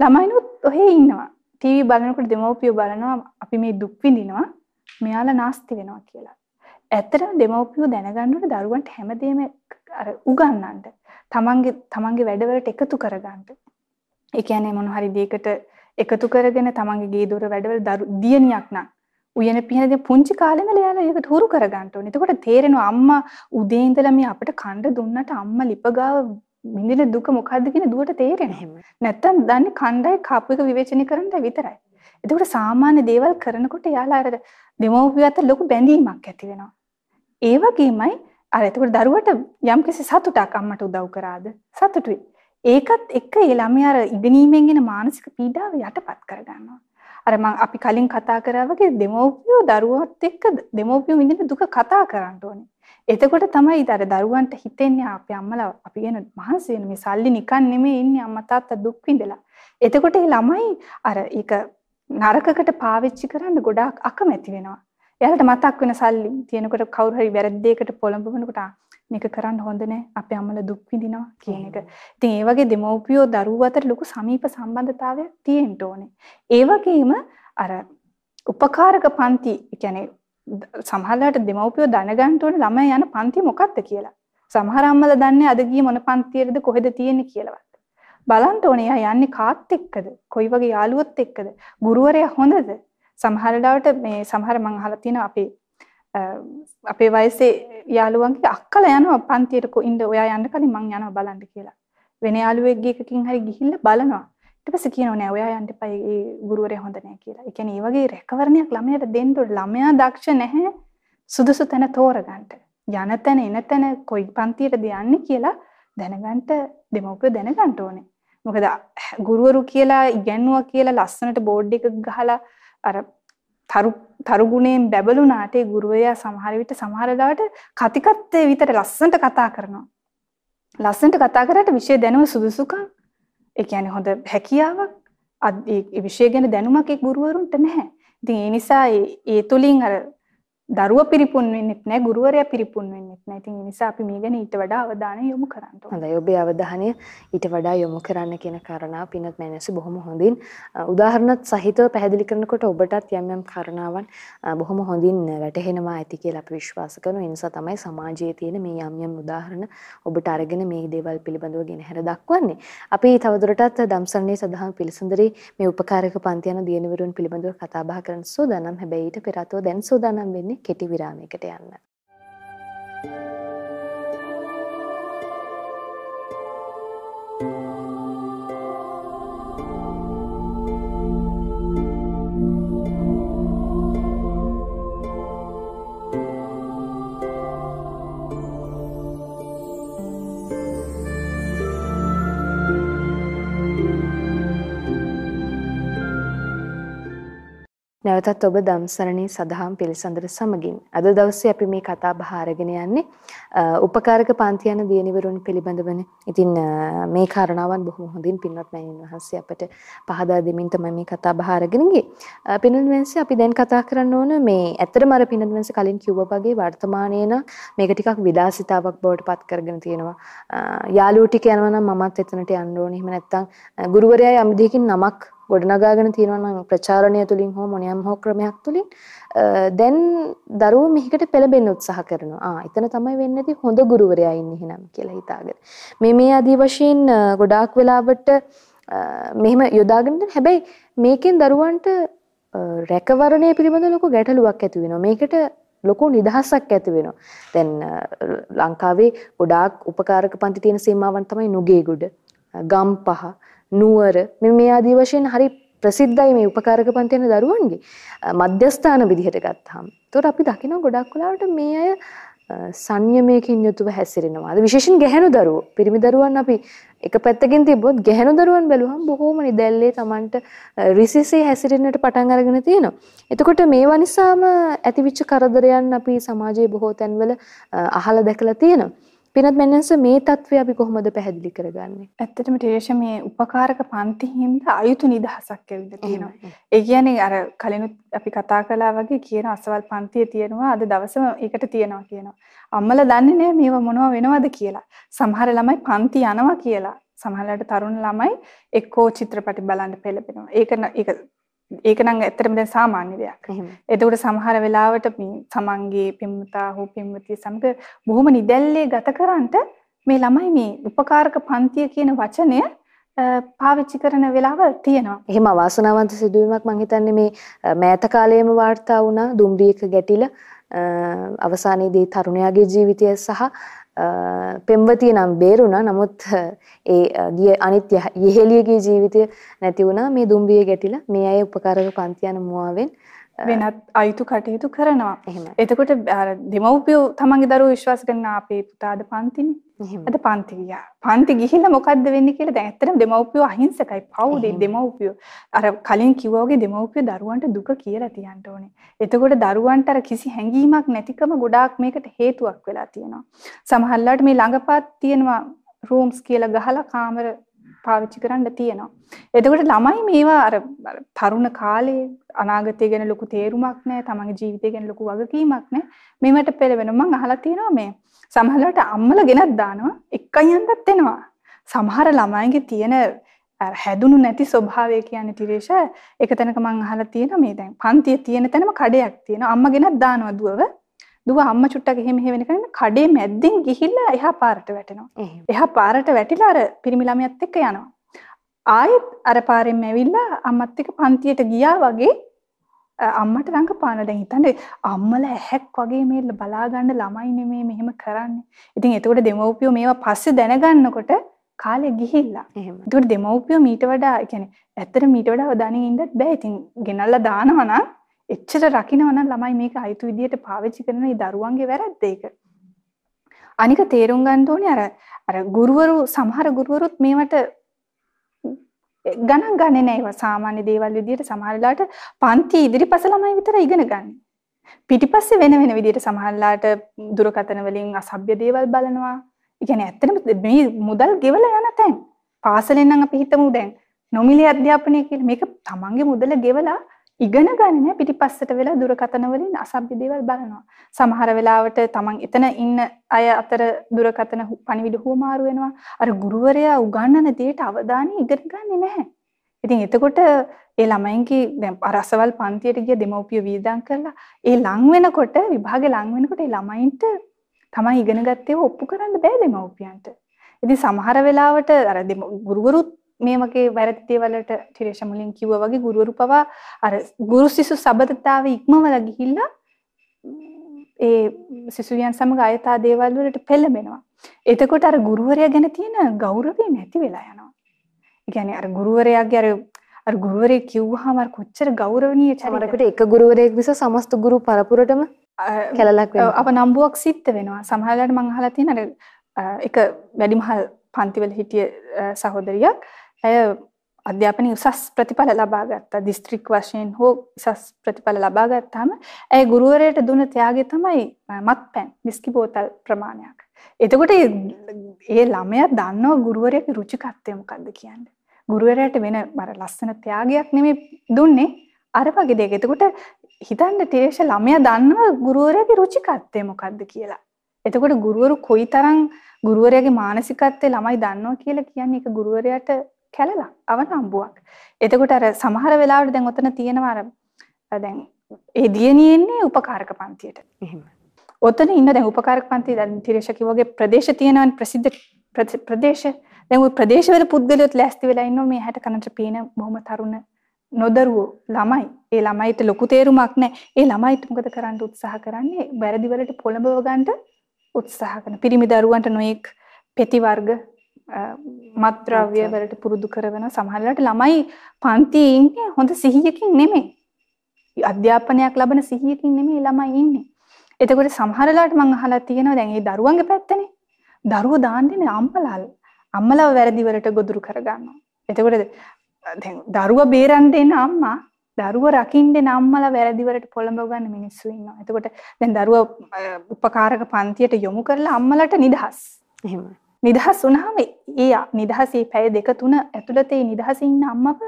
ළමයිනුත් ඔහේ ඉන්නවා. ටීවී බලනකොට දෙමව්පියෝ බලනවා අපි මේ දුක් විඳිනවා. මෙයාලා නාස්ති වෙනවා කියලා. ඇත්තටම දෙමව්පියෝ දැනගන්න ඕනේ දරුවන්ට හැමදේම අර උගන්වන්න. තමන්ගේ තමන්ගේ වැඩවලට එකතු කරගන්න. ඒ කියන්නේ මොන හරි දෙයකට එකතු කරගෙන තමන්ගේ ගේ දොර වැඩවල දියණියක් නම් උයන පිහනදී පුංචි කාලෙම එයාලා ඒකට හුරු කරගන්න ඕනේ. එතකොට තේරෙනවා අම්මා උදේ ඉඳලා මේ අපිට කණ්ඩ දුන්නට අම්මා ලිපගාව මිදින දුක මොකද්ද කියන දුවට තේරෙනවා. නැත්තම් දන්නේ කණ්ඩායි කාපු එක විවේචනය කරන්න විතරයි. එතකොට සාමාන්‍ය දේවල් කරනකොට එයාලා අර දෙමව්පිය අතර ලොකු බැඳීමක් ඇති වෙනවා. ඒ වගේමයි අර එතකොට දරුවට යම්කිසි සතුටක් අම්මට උදව් කරාද සතුටුයි. ඒකත් එක්ක ඒ ළමයා අර ඉගෙනීමෙන් එන මානසික පීඩාව යටපත් කරගන්නවා. අර මම අපි කලින් කතා කරා වගේ දෙමව්පියෝ දරුවොත් එක්ක දෙමව්පියෝ විඳින දුක කතා කරන්න ඕනේ. එතකොට තමයි අර දරුවන්ට හිතෙන්නේ අපේ අම්මලා අපි ගැන මහන්සි වෙන මේ සල්ලි නිකන් නෙමෙයි ඉන්නේ අම්මා තාත්තා දුක් විඳලා. එතකොට ඒ ළමයි අර ඒක නරකකට පාවිච්චි කරන්න ගොඩාක් අකමැති වෙනවා. එයාලට මතක් වෙන සල්ලි තියෙනකොට කවුරු හරි වැරද්දයකට පොළඹවනකොට මේක කරන්න හොඳ නෑ අපේ අම්මලා දුක් විඳිනවා කියන එක. ඉතින් ඒ වගේ දෙමව්පියෝ දරුවෝ අතර ලොකු සමීප සම්බන්ධතාවයක් තියෙන්න ඕනේ. ඒ වගේම අර උපකාරක පන්ති කියන්නේ සමහරවිට දෙමව්පියෝ දැනගන්න ඕනේ ළමයි යන පන්ති මොකක්ද කියලා. සමහර අම්මලා දන්නේ අද ගියේ මොන පන්තියේද කොහෙද තියෙන්නේ කියලාවත්. බලන්න ඕනේ එයා යන්නේ කාත් එක්කද? කොයි වගේ යාළුවොත් එක්කද? ගුරුවරයා හොඳද? සමහර ලාවට මේ සමහර මං අහලා තියෙනවා අපේ අපේ වයසේ යාළුවන්ගේ අක්කලා යනවා පන්තියට ඉන්න ඔයා යන්න කලින් මං යනවා බලන්න කියලා. වෙන යාළුවෙක්ගේ එකකින් හරි ගිහිල්ලා බලනවා. ඊට පස්සේ කියනවා නෑ ඔයා යන්න එපා ඒ ගුරුවරයා හොඳ නෑ කියලා. ඒ කියන්නේ මේ වගේ රැකවරණයක් ළමයාට දෙන්න ඕනේ. ළමයා දක්ෂ නැහැ සුදුසු තැන තෝරගන්න. යන තැන එන තැන කොයි පන්තියටද යන්නේ කියලා දැනගන්න දෙමව්පියෝ දැනගන්න ඕනේ. මොකද ගුරුවරු කියලා ඉගැන්නුවා කියලා ලස්සනට බෝඩ් එකක් ගහලා අර තරු තරුගුණයෙන් බැබළුනාට ඒ ගුරුවරයා සමහර විට සමහර දාට කතිකත්වයේ විතර ලස්සනට කතා කරනවා. ලස්සනට කතා කරාට විෂය දැනුම සුදුසුකම් ඒ කියන්නේ හොඳ හැකියාවක් ඒ විෂය ගැන දැනුමක් ඒ ගුරුවරුන්ට නැහැ. ඉතින් ඒ නිසා ඒ තුලින් අර දරුව පිරිපුන් වෙන්නෙත් නැහැ ගුරුවරයා පිරිපුන් වෙන්නෙත් නැහැ. ඉතින් ඒ නිසා අපි මේ ගැන ඊට වඩා අවධානය යොමු කරන්න ඕනේ. හොඳයි. ඔබේ අවධානය ඊට වඩා යොමු කරන්න කියන කාරණාව පින්වත් මෑණියන්සි බොහොම හොඳින් උදාහරණත් සහිතව පැහැදිලි කරනකොට ඔබටත් යම් යම් කාරණාවන් බොහොම හොඳින් වැටහෙනවා ඇති කියලා අපි විශ්වාස කරනවා. ඒ නිසා තමයි සමාජයේ තියෙන මේ යම් යම් උදාහරණ ඔබට අරගෙන මේ දේවල් පිළිබඳව ගෙනහැර දක්වන්නේ. අපි තවදුරටත් දම්සන්නේ සදහම් පිළිසඳරේ මේ උපකාරක පන්ති යන දියණිවරුන් පිළිබඳව කතා බහ කරන්න සූදානම්. හැබැයි ඊට පෙර අතව දැන් සූදානම් වෙන්නේ වෙන්නේ කෙටි විරාමයකට යන්න. නැවතත් ඔබ දම්සරණී සදහම් පිළිසඳර සමගින් අද දවසේ අපි මේ කතා බහ අරගෙන යන්නේ උපකාරක පන්ති යන දියණිවරුන් පිළිබඳවනේ. ඉතින් මේ කාරණාවන් බොහොම හොඳින් පින්වත් මෑණියන් වහන්සේ අපට පහදා දෙමින් තමයි මේ කතා බහ අරගෙන ගියේ. පින්වත් වහන්සේ අපි දැන් කතා කරන්න ඕන මේ ඇත්තටම අර පින්වත් වහන්සේ කලින් කිව්වා වගේ වර්තමානයේ නම් මේක ටිකක් විලාසිතාවක් බවට පත් කරගෙන තියෙනවා. යාළුවෝ ටික යනවා නම් මමත් එතනට යන්න ඕනේ. එහෙම නැත්නම් ගුරුවරයා යම් දෙයකින් නමක් ගොඩනගාගෙන තියෙනවා නම් ප්‍රචාරණය තුලින් හෝ මොනියම් හෝ ක්‍රමයක් තුලින් දැන් දරුවෝ මෙහිකට පෙළඹෙන්න උත්සාහ කරනවා. ආ එතන තමයි වෙන්නේ හොඳ ගුරුවරයා ඉන්නේ එහෙනම් කියලා හිතාගෙන. මේ මේ ආදී වශයෙන් ගොඩාක් වෙලාවට මෙහෙම යොදාගෙන හැබැයි මේකෙන් දරුවන්ට රැකවරණය පිළිබඳ ලොකු ගැටලුවක් ඇති වෙනවා. මේකට ලොකු නිදහසක් ඇති වෙනවා. දැන් ලංකාවේ ගොඩාක් උපකාරක පන්ති තියෙන සීමාවන් තමයි නුගේගොඩ, ගම්පහ, නුවර මේ ආදී වශයෙන් හරි ප්‍රසිද්ධයි මේ උපකාරක පන්ති යන දරුවන්ගේ මධ්‍යස්ථාන විදිහට ගත්තාම. ඒතකොට අපි දකිනවා ගොඩක් වෙලාවට මේ අය සංයමයකින් යුතුව හැසිරෙනවා. අද විශේෂයෙන් ගැහැණු දරුවෝ, පිරිමි දරුවන් අපි එක පැත්තකින් තිබ්බොත් ගැහැණු දරුවන් බැලුවම බොහෝම නිදැල්ලේ Tamanට රිසිසේ හැසිරෙන්නට පටන් අරගෙන තියෙනවා. එතකොට මේවා නිසාම ඇතිවිච්ච කරදරයන් අපි සමාජයේ බොහෝ තැන්වල අහලා දැකලා තියෙනවා. පිනත් මෙන්නස මේ தત્ත්වය අපි කොහොමද පැහැදිලි කරගන්නේ? ඇත්තටම ටිරේෂ මේ උපකාරක පන්ති හින්දා අයුතු නිදහසක් ඇවිල්ලා තියෙනවා. ඒ කියන්නේ අර කලිනුත් අපි කතා කළා වගේ කියන අසවල් පන්තිය තියෙනවා අද දවසම ඒකට තියෙනවා කියනවා. අම්මලා දන්නේ නැහැ මේව මොනව වෙනවද කියලා. සමහර ළමයි පන්ති යනවා කියලා. සමහරවිට තරුණ ළමයි එක්කෝ චිත්‍රපටි බලන්න පෙළඹෙනවා. ඒක ඒක ඒක නම් ඇත්තටම දැන් සාමාන්‍ය දෙයක්. එතකොට සමහර වෙලාවට තමන්ගේ පෙම්වතා හෝ පෙම්වතිය සමග බොහොම නිදැල්ලේ ගත කරන්ට මේ ළමයි මේ උපකාරක පන්තිය කියන වචනය පාවිච්චි කරන වෙලාවල් තියෙනවා. එහෙම අවාසනාවන්ත සිදුවීමක් මම හිතන්නේ මේ මෑත කාලයේම වාර්තා වුණා දුම්රියක ගැටිලා අවසානයේදී තරුණයාගේ ජීවිතය සහ පෙම්වතිය නම් බේරුණා නමුත් ඒ ගිය අනිත් යෙහෙලියගේ ජීවිතය නැති වුණා මේ දුම්රිය ගැටිලා මේ අය උපකාරක පන්ති යන මුවාවෙන් වෙනත් අයුතු කටයුතු කරනවා. එහෙම. එතකොට දෙමව්පියෝ තමන්ගේ දරුවෝ විශ්වාස කරන අපේ පුතාද පන්තිනේ. අද පන්ති ගියා. පන්ති ගිහිල්ලා මොකද්ද වෙන්නේ කියලා දැන් ඇත්තටම දෙමව්පියෝ අහිංසකයි. එහෙම. දෙමව්පියෝ. අර කලින් කිව්වා වගේ දෙමව්පියෝ දරුවන්ට දුක කියලා තියන්න ඕනේ. එතකොට දරුවන්ට අර කිසි හැඟීමක් නැතිකම ගොඩාක් මේකට හේතුවක් වෙලා තියෙනවා. සමහරවිට මේ ළඟපාත් තියෙනවා රූම්ස් කියලා ගහලා කාමර පාවිච්චි කරන්න තියෙනවා. එතකොට ළමයි මේවා අර අර තරුණ කාලේ අනාගතය ගැන ලොකු තේරුමක් නැහැ, තමන්ගේ ජීවිතය ගැන ලොකු වගකීමක් නැහැ. මේවට පෙළවෙන මම අහලා තියෙනවා මේ සමහරවිට අම්මලා ගෙනත් දානවා, එක්කයන්ටත් එනවා. සමහර ළමයින්ගේ තියෙන අර හැදුණු නැති ස්වභාවය කියන්නේ තිරේෂ එක තැනක මම අහලා තියෙනවා මේ දැන් පන්තියේ තියෙන තැනම කඩයක් තියෙනවා. අම්මා ගෙනත් දානවා දුවව. දුව අම්මා චුට්ටක් එහෙම එහෙම වෙනකන් කඩේ මැද්දෙන් ගිහිල්ලා එහා පාරට වැටෙනවා. එහා පාරට වැටිලා අර පිරිමි ළමයාත් එක්ක යනවා. ආයෙත් අර පාරෙන් ඇවිල්ලා අම්මත් එක්ක පන්තියට ගියා වගේ අම්මට රඟපාන දැන් හිතන්න අම්මලා ඇහැක් වගේ මේ බලා ගන්න ළමයි නෙමේ මෙහෙම කරන්නේ. ඉතින් එතකොට දෙමව්පියෝ මේවා පස්සේ දැනගන්නකොට කාලේ ගිහිල්ලා. එතකොට දෙමව්පියෝ මීට වඩා කියන්නේ ඇත්තට මීට වඩා අවධානයෙන් ඉන්නත් බෑ. ඉතින් ගෙනල්ලා දානවා නම් එච්චර රකින්නවා නම් ළමයි මේක අයිතු විදියට පාවිච්චි කරන මේ දරුවන්ගේ වැරද්ද ඒක. අනික තේරුම් ගන්න ඕනේ අර අර ගුරුවරු සමහර ගුරුවරුත් මේවට ගණන් ගන්නේ නැහැ ඒවා සාමාන්‍ය දේවල් විදියට සමහර වෙලාවට පන්ති ඉදිරිපස ළමයි විතර ඉගෙන ගන්න. පිටිපස්සේ වෙන වෙන විදියට සමහරලාට දුරකථන වලින් අසභ්‍ය දේවල් බලනවා. ඒ කියන්නේ ඇත්තටම මේ මුදල් ගෙවලා යන තැන්. පාසලෙන් නම් අපි හිතමු දැන් නොමිලේ අධ්‍යාපනය කියලා මේක තමන්ගේ මුදල ගෙවලා ඉගෙන ගන්න නෑ පිටිපස්සට වෙලා දුරකථන වලින් අසභ්‍ය දේවල් බලනවා. සමහර වෙලාවට තමන් එතන ඉන්න අය අතර දුරකථන හු- පණිවිඩ හුවමාරු වෙනවා. අර ගුරුවරයා උගන්වන දේට අවධානය ඉගෙන ගන්නේ නැහැ. ඉතින් එතකොට ඒ ළමයින්ගේ දැන් අර අසවල් පන්තියට ගිය දෙමව්පිය වීදම් කරලා ඒ ලං වෙනකොට විභාගේ ලං වෙනකොට ඒ ළමයින්ට තමයි ඉගෙන ගත්තේ ඔප්පු කරන්න බෑ දෙමව්පියන්ට. ඉතින් සමහර වෙලාවට අර දෙම- ගුරුවරුත් මේ වගේ වැරදි දේවල්වලට ටිරේෂ මුලින් කිව්වා වගේ ගුරුවරු පවා අර ගුරු සිසු සබඳතාවය ඉක්මවලා ගිහිල්ලා ඒ සිසුවියන් සමග අයථා දේවල් වලට පෙළඹෙනවා. එතකොට අර ගුරුවරයා ගැන තියෙන ගෞරවය නැති වෙලා යනවා. ඒ කියන්නේ අර ගුරුවරයාගේ අර අර ගුරුවරයෙක් කිව්වහම අර කොච්චර ගෞරවනීය චරිතයක්. සමහරකට එක ගුරුවරයෙක් විස සමස්ත ගුරු පරපුරටම කැලලක් වෙනවා. අප නම්බුවක් සිද්ධ වෙනවා. සමහරවිට මම අහලා තියෙන අර එක වැඩිමහල් පන්තිවල හිටිය සහෝදරියක් ඇය අධ්‍යාපනයේ උසස් ප්‍රතිඵල ලබා ගත්තා. දිස්ත්‍රික් වශයෙන් හෝ උසස් ප්‍රතිඵල ලබා ගත්තාම ඇය ගුරුවරයාට දුන්න ත්‍යාගය තමයි අ, මත්පැන් විස්කි බෝතල් ප්‍රමාණයක්. එතකොට ඒ ඒ ළමයා දන්නවා ගුරුවරයාගේ රුචිකත්වය මොකක්ද කියන්නේ. ගුරුවරයාට වෙන අර ලස්සන ත්‍යාගයක් නෙමෙයි දුන්නේ අර වගේ දෙයක්. එතකොට හිතන්න ටිරේෂ ළමයා දන්නවා ගුරුවරයාගේ රුචිකත්වය මොකක්ද කියලා. එතකොට ගුරුවරු කොයිතරම් ගුරුවරයාගේ මානසිකත්වය ළමයි දන්නවා කියලා කියන්නේ ඒක ගුරුවරයාට කැලලක් අවනම්බුවක්. එතකොට අර සමහර වෙලාවට දැන් ඔතන තියෙනවා අර දැන් ඒ දියණිය එන්නේ උපකාරක පන්තියට. එහෙම. ඔතන ඉන්න දැන් උපකාරක පන්ති දැන් තිරේෂ කිව්වාගේ ප්‍රදේශ තියෙනවනේ ප්‍රසිද්ධ ප්‍රදේ- ප්‍රදේශ. දැන් ওই ප්‍රදේශවල පුද්ගලයොත් ලෑස්ති වෙලා ඉන්නවා මේ හැට කනට පේන බොහොම තරුණ නොදරුවෝ ළමයි. ඒ ළමයිට ලොකු තේරුමක් නැහැ. ඒ ළමයිට මොකද කරන්න උත්සාහ කරන්නේ? වැරදි වලට පොළඹව ගන්න උත්සාහ කරන. පිරිමි දරුවන්ට නොඑක් පෙති වර්ග මත්ද්‍රව්‍ය වලට පුරුදු කරන සමහරවිට ළමයි පන්තියේ ඉන්නේ හොඳ සිහියකින් නෙමෙයි. අධ්‍යාපනයක් ලබන සිහියකින් නෙමෙයි ළමයි ඉන්නේ. එතකොට සමහරලාට මම අහලා තියෙනවා දැන් ඒ දරුවන්ගේ පැත්තනේ. දරුවෝ දාන්නේ අම්මලා අම්මලාව වැරදි වලට ගොදුරු කරගන්නවා. එතකොට දැන් දරුවා බේරන්න එන අම්මා දරුවා රකින්න අම්මලා වැරදි වලට පොළඹව ගන්න මිනිස්සු ඉන්නවා. එතකොට දැන් දරුවා උපකාරක පන්තියට යොමු කරලා අම්මලාට නිදහස්. එහෙම. නිදහස් වුණාම ඒ නිදහසේ පැය දෙක තුන ඇතුළත ඒ නිදහසේ ඉන්න අම්මව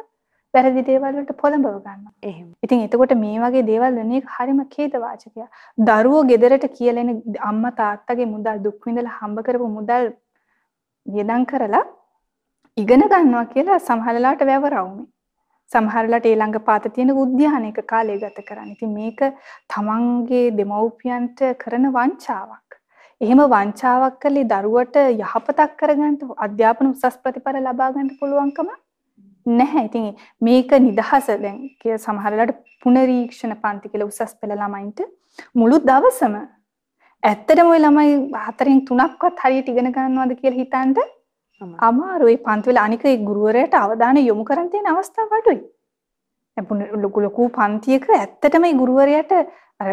වැරදි දේවල් වලට පොළඹව ගන්නවා. එහෙම. ඉතින් එතකොට මේ වගේ දේවල් වෙන එක හරිම ඛේදවාචකයක්. දරුවෝ ගෙදරට කියලෙන අම්මා තාත්තගේ මුදල් දුක් විඳලා හම්බ කරපු මුදල් වියදම් කරලා ඉගෙන ගන්නවා කියලා සමහරලාට වැවරවුනේ. සමහරලාට ඒ ළඟ පාත තියෙන උද්‍යානයක කාලය ගත කරන්නේ. ඉතින් මේක තමන්ගේ දෙමව්පියන්ට කරන වංචාවක්. එහෙම වංචාවක් කළේ දරුවට යහපතක් කරගන්න අධ්‍යාපන උසස් ප්‍රතිඵල ලබා ගන්න පුළුවන්කම නැහැ. ඉතින් මේක නිදහස දැන් කිය සමහරලාට පුනරීක්ෂණ පන්ති කියලා උසස් පෙළ ළමයින්ට මුළු දවසම ඇත්තටම ওই ළමයි හතරෙන් තුනක්වත් හරියට ඉගෙන ගන්නවද කියලා හිතන්න අමාරුයි. අමාරුයි. පන්ති වල අනික ඒ ගුරුවරයාට අවධානය යොමු කරන් තියෙන අවස්ථා අඩුයි. ලොකු ලොකු පන්තියක ඇත්තටම ඒ ගුරුවරයාට අර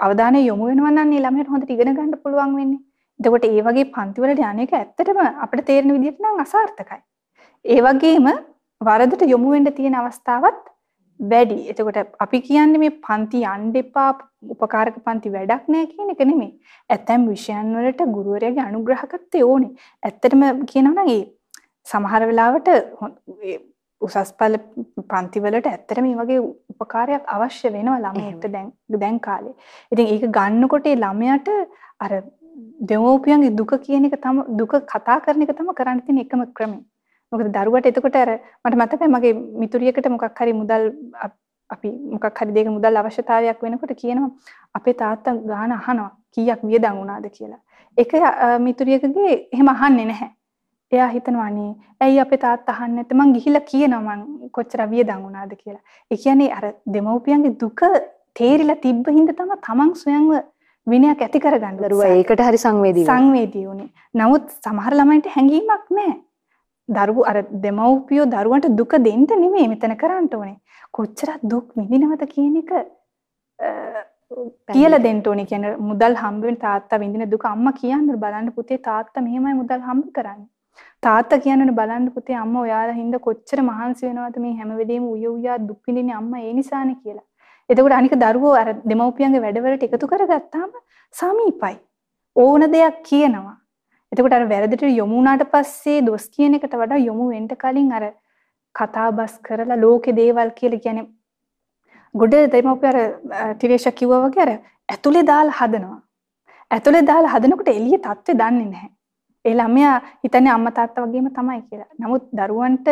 අවධානය යොමු වෙනවා නම් ඒ ළමයට හොඳට ඉගෙන ගන්න පුළුවන් වෙන්නේ. එතකොට ඒ වගේ පන්තිවලට යන්නේක ඇත්තටම අපිට තේරෙන විදිහට නම් අසාර්ථකයි. ඒ වගේම වරදට යොමු වෙන්න තියෙන අවස්ථාවත් වැඩි. එතකොට අපි කියන්නේ මේ පන්ති යන්න එපා උපකාරක පන්ති වැඩක් නෑ කියන එක නෙමෙයි. ඇතැම් විෂයන් වලට ගුරුවරයාගේ අනුග්‍රහකත්වය ඕනේ. ඇත්තටම කියනවා නම් ඒ සමහර වෙලාවට උසස් පෙළ පන්ති වලට ඇත්තට මේ වගේ උපකාරයක් අවශ්‍ය වෙනවා ළමයට දැන් දැන් කාලේ. ඉතින් ඒක ගන්නකොට ළමයාට අර දෙමෝපියන්ගේ දුක කියන එක තම දුක කතා කරන එක තමයි කරන්න තියෙන එකම ක්‍රමය. මොකද දරුවට එතකොට අර මට මතකයි මගේ මිතුරියකට මොකක් හරි මුදල් අපි මොකක් හරි දෙයක මුදල් අවශ්‍යතාවයක් වෙනකොට කියනවා අපේ තාත්තා ගාන අහනවා කීයක් වියදම් වුණාද කියලා. ඒක මිතුරියකගේ එහෙම අහන්නේ නැහැ. එයා හිතනවා අනේ ඇයි අපේ තාත්තා අහන්නේ නැත්තේ මං ගිහිල්ලා කියනවා මං කොච්චර වියදම් වුණාද කියලා. ඒ කියන්නේ අර දෙමව්පියන්ගේ දුක තේරිලා තිබ්බ හින්දා තමයි තමන් ස්වයංව විනයක් ඇති කරගන්න දරුවා ඒකට හරි සංවේදී සංවේදී වුණේ. නමුත් සමහර ළමයින්ට හැඟීමක් නැහැ. දරුවෝ අර දෙමව්පියෝ දරුවන්ට දුක දෙන්න නෙමෙයි මෙතන කරන්න ඕනේ. කොච්චර දුක් විඳිනවද කියන එක කියලා දෙන්න ඕනේ. කියන්නේ මුදල් හම්බ වෙන තාත්තා විඳින දුක අම්මා කියන්න බලන්න පුතේ තාත්තා මෙහෙමයි මුදල් හම්බ කරන්නේ. තාත්තා කියනනේ බලන්න පුතේ අම්මා ඔයාලා හින්දා කොච්චර මහන්සි වෙනවද මේ හැම වෙලේම උය උයා දුක් විඳින්නේ අම්මා ඒ නිසානේ කියලා. එතකොට අනික දරුවෝ අර දෙමව්පියන්ගේ වැඩවලට එකතු කරගත්තාම සමීපයි. ඕන දෙයක් කියනවා. එතකොට අර වැරදිට යොමු වුණාට පස්සේ දොස් කියන එකට වඩා යොමු වෙන්න කලින් අර කතාබස් කරලා ලෝකේ දේවල් කියලා කියන්නේ ගොඩ දෙමව්පිය අර ටිරේෂා කිව්වා වගේ අර ඇතුලේ දාලා හදනවා. ඇතුලේ දාලා හදනකොට එළිය තත්ත්වය දන්නේ නැහැ. ඒ ළමයා හිතන්නේ අම්මා තාත්තා වගේම තමයි කියලා. නමුත් දරුවන්ට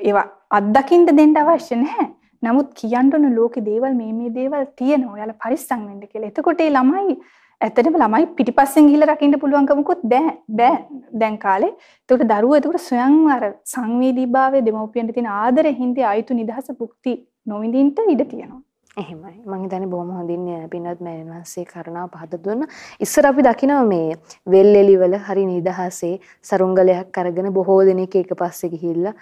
ඒවා අත්දකින්න දෙන්න අවශ්‍ය නැහැ. නමුත් කියන්න ඕන ලෝකේ දේවල් මේ මේ දේවල් තියෙනවා. ඔයාලා පරිස්සම් වෙන්න කියලා. එතකොට ඒ ළමයි ඇත්තටම ළමයි පිටිපස්සෙන් ගිහිල්ලා රකින්න පුළුවන්කමකුත් බෑ. බෑ දැන් කාලේ. එතකොට දරුවෝ එතකොට ස්වයං අර සංවේදීභාවය දෙමව්පියන්ට තියෙන ආදරෙ හින්දා ආයුතු නිදහස භුක්ති නොවිඳින්න ඉඩ තියෙනවා. එහෙමයි. මං හිතන්නේ බොහොම හොඳින් පින්වත් මෑණියන් වහන්සේ කරුණාව පහද දුන්න. ඉස්සර අපි දකිනවා මේ වෙල්ෙලි වල හරි නිදහසේ සරුංගලයක් අරගෙන බොහෝ දෙනෙක් එක පස්සේ ගිහිල්ලා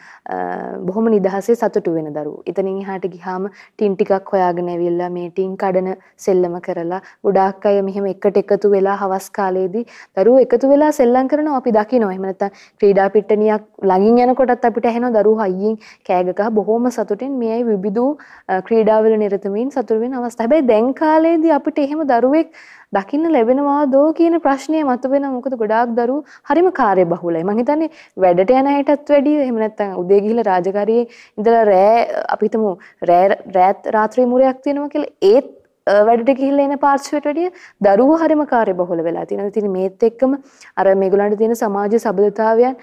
බොහොම නිදහසේ සතුටු වෙන දරුවෝ. එතනින් එහාට ගියාම ටින් ටිකක් හොයාගෙන ඇවිල්ලා මේ ටින් කඩන සෙල්ලම කරලා ගොඩාක් අය මෙහෙම එකට එකතු වෙලා හවස් කාලේදී දරුවෝ එකතු වෙලා සෙල්ලම් කරනවා අපි දකිනවා. එහෙම නැත්නම් ක්‍රීඩා පිට්ටනියක් ළඟින් යනකොටත් අපිට ඇහෙනවා දරුවෝ හයියෙන් කෑගගහ බොහොම සතුටින් මේ අය විවිධ ක්‍රීඩාවල නිරත වෙමින් සතුටු වෙන අවස්ථා. හැබැයි දැන් කාලේදී අපිට එහෙම දරුවෙක් දකින්න ලැබෙනවාදෝ කියන ප්‍රශ්නය මතුවෙන මොකද ගොඩාක් දරුවෝ හරිම කාර්යබහුලයි. මං හිතන්නේ වැඩට යන අයටත් වැඩිය එහෙම නැත්නම් උදේ ගිහිල්ලා රාජකාරියේ ඉඳලා රෑ අපි හිතමු රෑ රාත් රාත්‍රී මුරයක් තියෙනවා කියලා ඒත් වැඩට ගිහිල්ලා එන පාර්ශ්වයට වැඩිය දරුවෝ හරිම කාර්යබහුල වෙලා තියෙනවා. ඉතින් මේත් එක්කම අර මේගොල්ලන්ට තියෙන සමාජ සබඳතාවයන්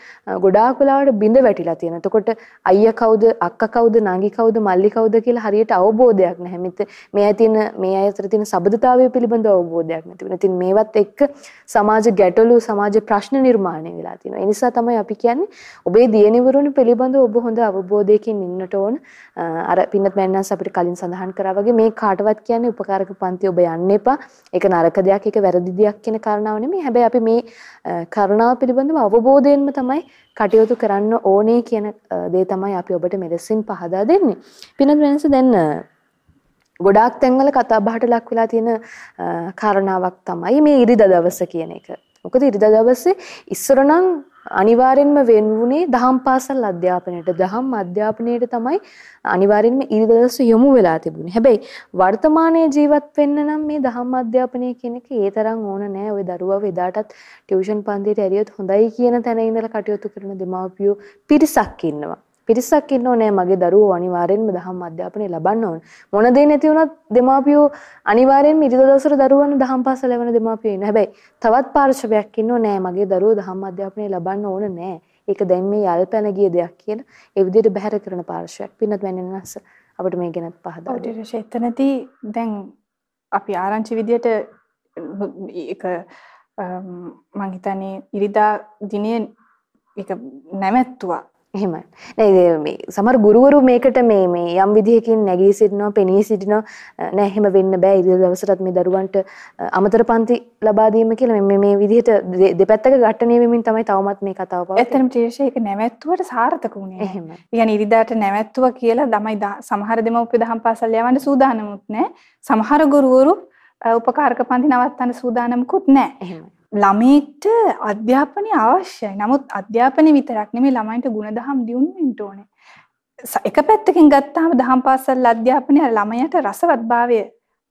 ගොඩාක් වෙලාවට බිඳ වැටිලා තියෙනවා. එතකොට අයියා කවුද, අක්කා කවුද, නංගි කවුද, මල්ලි කවුද කියලා හරියට අවබෝධයක් නැහැ. මෙත මේ අය තියෙන මේ අය අතර තියෙන සබඳතාවය පිළිබඳ අවබෝධයක් නැති වෙනවා. ඉතින් මේවත් එක්ක සමාජ ගැටලු, සමාජ ප්‍රශ්න නිර්මාණය වෙලා තියෙනවා. ඒ නිසා තමයි අපි කියන්නේ ඔබේ දියණිවරුනි පිළිබඳ ඔබ හොඳ අවබෝධයකින් ඉන්නට ඕන. අර පින්නත් මෑන්නස් අපිට කලින් සඳහන් කරා වගේ මේ කාටවත් කියන්නේ උපකාර උපකාරක පන්ති ඔබ යන්න එපා. ඒක නරක දෙයක්, ඒක වැරදි දෙයක් කියන කාරණාව නෙමෙයි. හැබැයි අපි මේ කරුණාව පිළිබඳව අවබෝධයෙන්ම තමයි කටයුතු කරන්න ඕනේ කියන දේ තමයි අපි ඔබට මෙලෙසින් පහදා දෙන්නේ. පිනත් වෙනස දැන් ගොඩාක් තැන්වල කතා බහට ලක් වෙලා තියෙන කාරණාවක් තමයි මේ ඉරිදා දවස කියන එක. මොකද ඉරිදා දවසේ ඉස්සර නම් අනිවාර්යෙන්ම වෙන් වුණේ දහම් පාසල් අධ්‍යාපනයට. දහම් අධ්‍යාපනයට තමයි අනිවාර්යෙන්ම ඊළඟ යොමු වෙලා තිබුණේ. හැබැයි වර්තමානයේ ජීවත් වෙන්න නම් මේ දහම් අධ්‍යාපනය කියන එක ඒ තරම් ඕන නෑ. ওই දරුවව එදාටත් ටියුෂන් පන්තියට ඇරියොත් හොඳයි කියන තැන ඉඳලා කටයුතු කරන දෙමාපියෝ පිරිසක් ඉන්නවා. පිරිසක් ඉන්නෝ නෑ මගේ දරුවෝ අනිවාර්යෙන්ම දහම් අධ්‍යාපනය ලබන්න ඕන. මොන දේ නැති වුණත් දෙමාපියෝ අනිවාර්යෙන්ම ඉරිදා දවසට දරුවන් දහම් පාසල යවන දෙමාපියෝ ඉන්න. හැබැයි තවත් පාර්ශවයක් ඉන්නෝ නෑ මගේ දරුවෝ දහම් අධ්‍යාපනය ලබන්න ඕන නෑ. ඒක දැන් මේ යල්පැන ගිය දෙයක් කියලා ඒ විදිහට බැහැර කරන පාර්ශවයක්. පින්නත් වෙන්නේ නැස. අපිට මේ ගැනත් පහදා දෙන්න. ඔව් එතනදී දැන් අපි ආරංචි විදියට ඒක මං හිතන්නේ ඉරිදා දිනේ ඒක නැමැත්තුවා එහෙමයි. නෑ මේ සමහර ගුරුවරු මේකට මේ මේ යම් විදිහකින් නැගී සිටිනවා, පෙනී සිටිනවා. නෑ එහෙම වෙන්න බෑ. ඉදිරි දවසටත් මේ දරුවන්ට අමතර පන්ති ලබා දීම කියලා මේ මේ විදිහට දෙපැත්තක ඝට්ටණය වෙමින් තමයි තවමත් මේ කතාව පවතින්නේ. ඇත්තටම ත්‍රිෂ ඒක නැවැත්තුවට සාර්ථක වුණේ. එහෙමයි. يعني ඉරිදාට නැවැත්තුවා කියලා ළමයි සමහර දෙමව්පිය දහම් පාසල් යවන්න සූදානමුත් නෑ. සමහර ගුරුවරු උපකාරක පන්ති නවත්තන්න සූදානම්කුත් නෑ. එහෙමයි. ළමයිට අධ්‍යාපනය අවශ්‍යයි. නමුත් අධ්‍යාපනය විතරක් නෙමෙයි ළමයින්ට ಗುಣදහම් දියුණු වෙන්න ඕනේ. එක පැත්තකින් ගත්තාම දහම් පාසල් අධ්‍යාපනය ළමයට රසවත්භාවය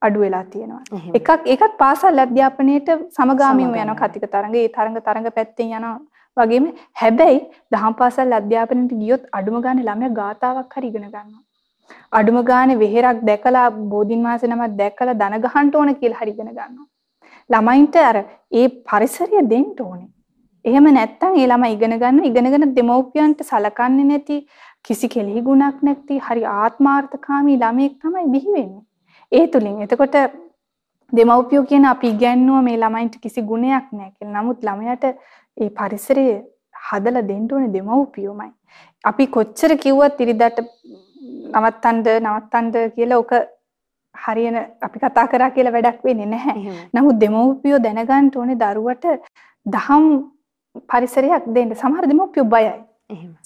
අඩු වෙලා තියෙනවා. එකක් ඒකත් පාසල් අධ්‍යාපනයට සමගාමීව යන කතික තරඟ ඒ තරඟ තරඟ පැත්තෙන් යනවා වගේම හැබැයි දහම් පාසල් අධ්‍යාපනයට ගියොත් අඩුම ගානේ ළමයා ගාතාවක් හරි ඉගෙන ගන්නවා. අඩුම ගානේ වෙහෙරක් දැකලා බෝධින් වහන්සේ නමක් දැකලා දන ගහන්න ඕන කියලා හරි ඉගෙන ගන්නවා. ළමයින්ට අර ඒ පරිසරය දෙන්න ඕනේ. එහෙම නැත්නම් ඒ ළමයි ඉගෙන ගන්න ඉගෙනගෙන දෙමව්පියන්ට සලකන්නේ නැති කිසි කෙලෙහි ගුණක් නැති හරි ආත්මාර්ථකාමී ළමයෙක් තමයි බිහි වෙන්නේ. ඒ තුලින් එතකොට දෙමව්පියෝ කියන අපි ඉගැන්නුව මේ ළමයින්ට කිසි ගුණයක් නැහැ කියලා. නමුත් ළමයාට ඒ පරිසරය හදලා දෙන්න ඕනේ දෙමව්පියෝමයි. අපි කොච්චර කිව්වත් ඉරිදට නවත්තන්න නවත්තන්න කියලා ඔක හරියන අපි කතා කරා කියලා වැඩක් වෙන්නේ නැහැ. නමුත් දෙමව්පියෝ දැනගන්න ඕනේ දරුවට දහම් පරිසරයක් දෙන්න. සමහර දෙමව්පියෝ බයයි.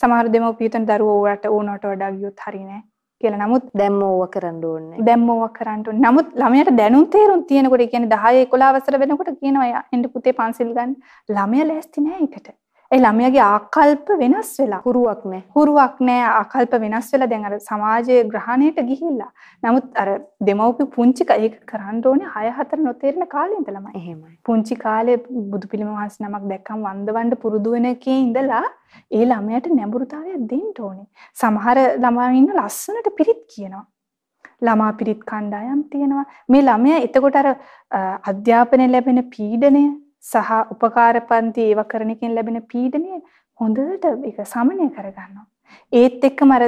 සමහර දෙමව්පියෝතන දරුවෝ ඔයාට ඕනකට වඩා ගියොත් හරිය නෑ කියලා. නමුත් දැම්ම ඕව කරන්න ඕනේ. දැම්ම ඕව කරන්න ඕනේ. නමුත් ළමයාට දැනුම් තේරුම් තියෙනකොට කියන්නේ 10 11 වසර වෙනකොට කියනවා එන්න පුතේ පන්සිල් ගන්න. ළමයා ලෑස්ති නෑ ඒකට. ඒ ළමයාගේ ආකල්ප වෙනස් වෙලා හුරුවක් නෑ. හුරුවක් නෑ ආකල්ප වෙනස් වෙලා දැන් අර සමාජයේ ග්‍රහණයට ගිහිල්ලා. නමුත් අර දෙමව්පිය පුංචි ඒක කරන්න ඕනේ 6 4 නොතේරෙන කාලේ ඉඳලාමයි. එහෙමයි. පුංචි කාලේ බුදු පිළිම වහන්සේ නමක් දැක්කම වන්දවන්න පුරුදු වෙන එකේ ඉඳලා ඒ ළමයාට නැඹුරුතාවයක් දෙන්න ඕනේ. සමහර ළමයි ඉන්න ලස්සනට පිරිත් කියනවා. ළමා පිරිත් කණ්ඩායම් තියෙනවා. මේ ළමයා එතකොට අර අධ්‍යාපනය ලැබෙන පීඩනය සහ උපකාර පන්ති ඒව කරන එකෙන් ලැබෙන පීඩනය හොඳට ඒක සමනය කරගන්නවා. ඒත් එක්කම අර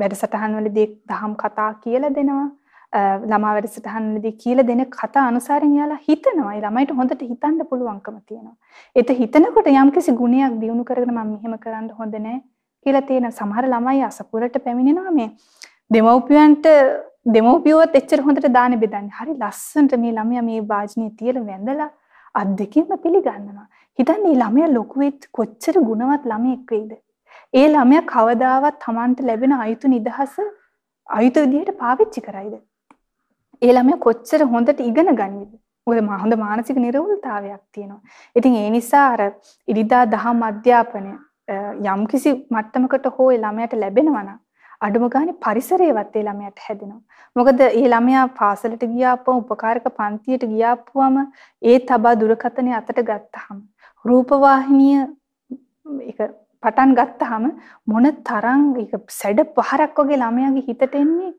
වැඩසටහන් වලදී දහම් කතා කියලා දෙනවා. ළමා වැඩසටහන් වලදී කියලා දෙන කතා අනුසාරයෙන් යාලා හිතනවා. ඒ ළමයිට හොඳට හිතන්න පුළුවන්කම තියෙනවා. ඒත් හිතනකොට යම්කිසි ගුණයක් දිනු කරගෙන මම මෙහෙම කරන්න හොඳ නැහැ කියලා තියෙන සමහර ළමයි අසපුරට පැමිණෙනවා මේ දෙමව්පියන්ට දෙමව්පියෝත් එච්චර හොඳට දාන බෙදන්නේ. හරි ලස්සනට මේ ළමයා මේ වාජ්නිය තියලා වැඳලා අත් දෙකින්ම පිළිගන්නවා. හිතන්නේ ළමයා ලොකු වෙච්ච කොච්චර ගුණවත් ළමයෙක් වෙයිද? ඒ ළමයා කවදාවත් Tamanට ලැබෙන අයුතු නිදහස අයුතු විදිහට පාවිච්චි කරයිද? ඒ ළමයා කොච්චර හොඳට ඉගෙන ගනීද? මොකද හොඳ මානසික නිරවුල්තාවයක් තියෙනවා. ඉතින් ඒ නිසා අර ඉරිදා දහම් අධ්‍යාපනය යම්කිසි මට්ටමකට හෝ ළමයාට ලැබෙනවා නම් අඩුම ගානේ පරිසරයවත් ඒ ළමයාට හැදෙනවා. මොකද ඒ ළමයා පාසලට ගියාපම උපකාරක පන්තියට ගියාපුවම ඒ තබා දුරකථනය අතට ගත්තාම රූපවාහිනිය ඒක පටන් ගත්තාම මොන තරම් ඒක සැඩ පහරක් වගේ ළමයාගේ හිතට එන්නේ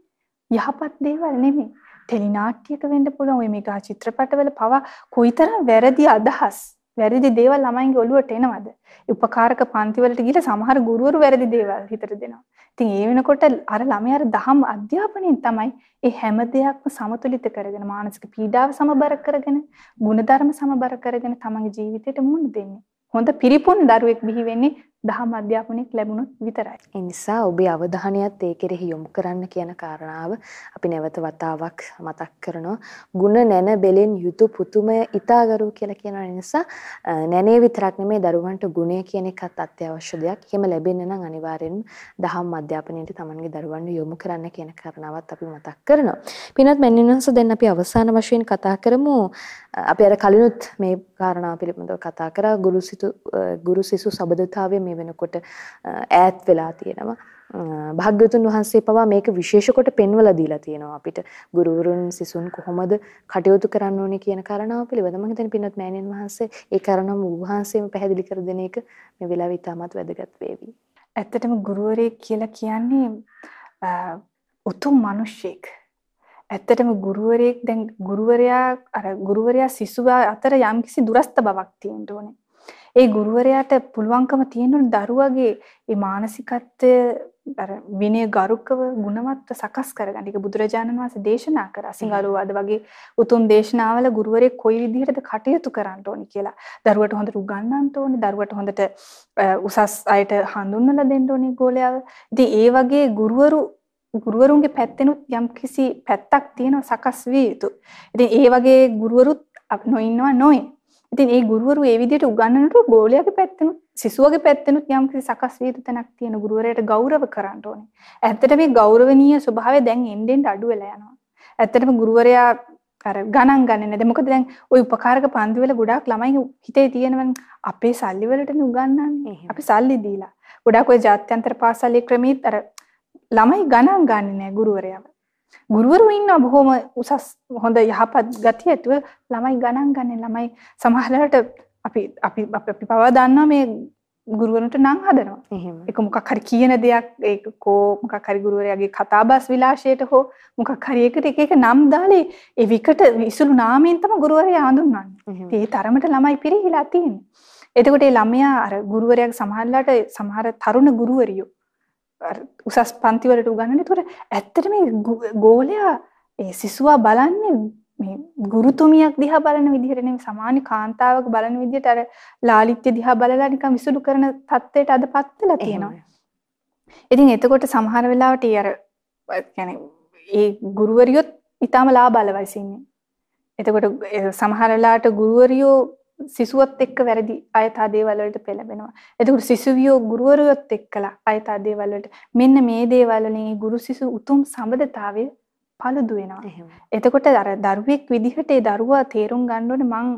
යහපත් දේවල් නෙමෙයි. ටෙලි නාට්‍යයක වෙන්න පුළුවන්. ඔය මේකා චිත්‍රපටවල පවා කොයිතරම් වැරදි අදහස් වැරදි දේවල් ළමයින්ගේ ඔළුවට එනවද? උපකාරක පන්තිවලට ගිහලා සමහර ගුරුවරු වැරදි දේවල් හිතට දෙනවා. ඉතින් ඒ වෙනකොට අර ළමයාට දහම් අධ්‍යාපනයෙන් තමයි ඒ හැම දෙයක්ම සමතුලිත කරගෙන මානසික පීඩාව සමබර කරගෙන ගුණධර්ම සමබර කරගෙන තමන්ගේ ජීවිතයට මුහුණ දෙන්නේ. හොඳ පිරිපුන් දරුවෙක් බිහි වෙන්නේ දහම් අධ්‍යාපනයක් ලැබුණොත් විතරයි. ඒ නිසා ඔබේ අවධානයත් ඒ කෙරෙහි යොමු කරන්න කියන කාරණාව අපි නැවත වතාවක් මතක් කරනවා. ಗುಣ නැන බෙලෙන් යුතු පුතුමය ඊතාගරු කියලා කියන නිසා නැනේ විතරක් නෙමෙයි දරුවන්ට ගුණය කියන එකත් අත්‍යවශ්‍ය දෙයක්. එහෙම ලැබෙන්න නම් අනිවාර්යෙන්ම දහම් අධ්‍යාපනයට තමන්ගේ දරුවන්ව යොමු කරන්න කියන කාරණාවත් අපි මතක් කරනවා. පින්වත් මැන්නිනන්ස දැන් අපි අවසාන වශයෙන් කතා කරමු. අපි අර කලිනුත් මේ කාරණාව පිළිබඳව කතා කරා ගුරු සිසු ගුරු සිසු සබඳතාවය මේ වෙනකොට ඈත් වෙලා තියෙනවා. භාග්‍යවතුන් වහන්සේ පවා මේක විශේෂ කොට පෙන්වලා දීලා තියෙනවා අපිට ගුරුවරුන් සිසුන් කොහොමද කටයුතු කරන්න ඕනේ කියන කාරණාව පිළිබඳව මම හිතන්නේ පින්වත් මෑණියන් වහන්සේ ඒ කාරණාව වහන්සේම පැහැදිලි කර දෙන එක මේ වෙලාවේ ඉතාමත් වැදගත් වේවි. ඇත්තටම ගුරුවරයෙක් කියලා කියන්නේ උතුම් මිනිසෙක්. ඇත්තටම ගුරුවරයෙක් දැන් ගුරුවරයා අර ගුරුවරයා සිසුවා අතර යම්කිසි දුරස්ත බවක් තියෙන්න ඕනේ. ඒ ගුරුවරයාට පුළුවන්කම තියෙනුන දරුවගේ ඒ මානසිකත්වය අර විනය ගරුකව ගුණවත්ව සකස් කරගන්න. ඒක බුදුරජාණන් වහන්සේ දේශනා කරා. සිංහලෝවාද වගේ උතුම් දේශනාවල ගුරුවරයෙක් කොයි විදිහටද කටයුතු කරන්න ඕනි කියලා. දරුවට හොඳට උගන්වන්න ඕනි. දරුවට හොඳට උසස් අයට හඳුන්වලා දෙන්න ඕනි ගෝලයාව. ඉතින් ඒ වගේ ගුරුවරු ගුරුවරුන්ගේ පැත්තෙනුත් යම්කිසි පැත්තක් තියෙනවා සකස් විය යුතු. ඉතින් ඒ වගේ ගුරුවරුත් නොඉන්නවා නොයි. ඉතින් ඒ ගුරුවරු ඒ විදිහට උගන්වනකොට ගෝලයාගේ පැත්තෙනුත් සිසුවගේ පැත්තෙනුත් යම්කිසි සකස් විය යුතු තැනක් තියෙන ගුරුවරයාට ගෞරව කරන්න ඕනේ. ඇත්තට මේ ගෞරවනීය ස්වභාවය දැන් එන්නෙන් අඩු වෙලා යනවා. ඇත්තටම ගුරුවරයා අර ගණන් ගන්නේ නැද මොකද දැන් ওই උපකාරක පන්ති වල ගොඩාක් ළමයි හිතේ තියෙනවන් අපේ සල්ලි වලටනේ උගන්වන්නේ. අපි සල්ලි දීලා. ගොඩාක් ওই ජාත්‍යන්තර පාසලේ ක්‍රමීත් අර ළමයි ගණන් ගන්නේ නැහැ ගුරුවරයාව. ගුරුවරු ඉන්නවා බොහොම උසස් හොඳ යහපත් ගතිය ඇතුව ළමයි ගණන් ගන්න ළමයි සමහරවිට අපි අපි අපි පවා දන්නවා මේ ගුරුවරුන්ට නම් හදනවා. ඒක මොකක් හරි කියන දෙයක් ඒක කෝ මොකක් හරි ගුරුවරයාගේ කතාබස් විලාශයට හෝ මොකක් හරි එකට එක එක නම් දාලා ඒ විකට විසුළු නාමයෙන් තමයි ගුරුවරයා හඳුන්වන්නේ. ඒ තරමට ළමයි පිරිහිලා තියෙන්නේ. එතකොට ඒ ළමයා අර ගුරුවරයාගේ සමහරලාට සමහර තරුණ ගුරුවරියෝ උසස් පන්ති වලට උගන්වන්නේ. ඒතකොට ඇත්තට මේ ගෝලයා ඒ සිසුවා බලන්නේ මේ ගුරුතුමියක් දිහා බලන විදිහට නෙමෙයි සමාන කාන්තාවක බලන විදිහට අර ලාලිත්‍ය දිහා බලලා නිකන් විසුළු කරන තත්ත්වයට අදපත් වෙලා තියෙනවා. ඉතින් එතකොට සමහර වෙලාවට ඒ අර يعني ඒ ගුරුවරියොත් ඊටම ලාබාලවයි ඉන්නේ. එතකොට සමහර වෙලාවට ගුරුවරියෝ සිසුවත් එක්ක වැරදි අයථා දේවල් වලට පෙළඹෙනවා. එතකොට සිසුවියෝ ගුරුවරුයොත් එක්කලා අයථා දේවල් වලට මෙන්න මේ දේවල් වලින් ගුරු සිසු උතුම් සම්බන්ධතාවය පළුදු වෙනවා. එතකොට අර දරුවෙක් විදිහට ඒ දරුවා තේරුම් ගන්න ඕනේ මං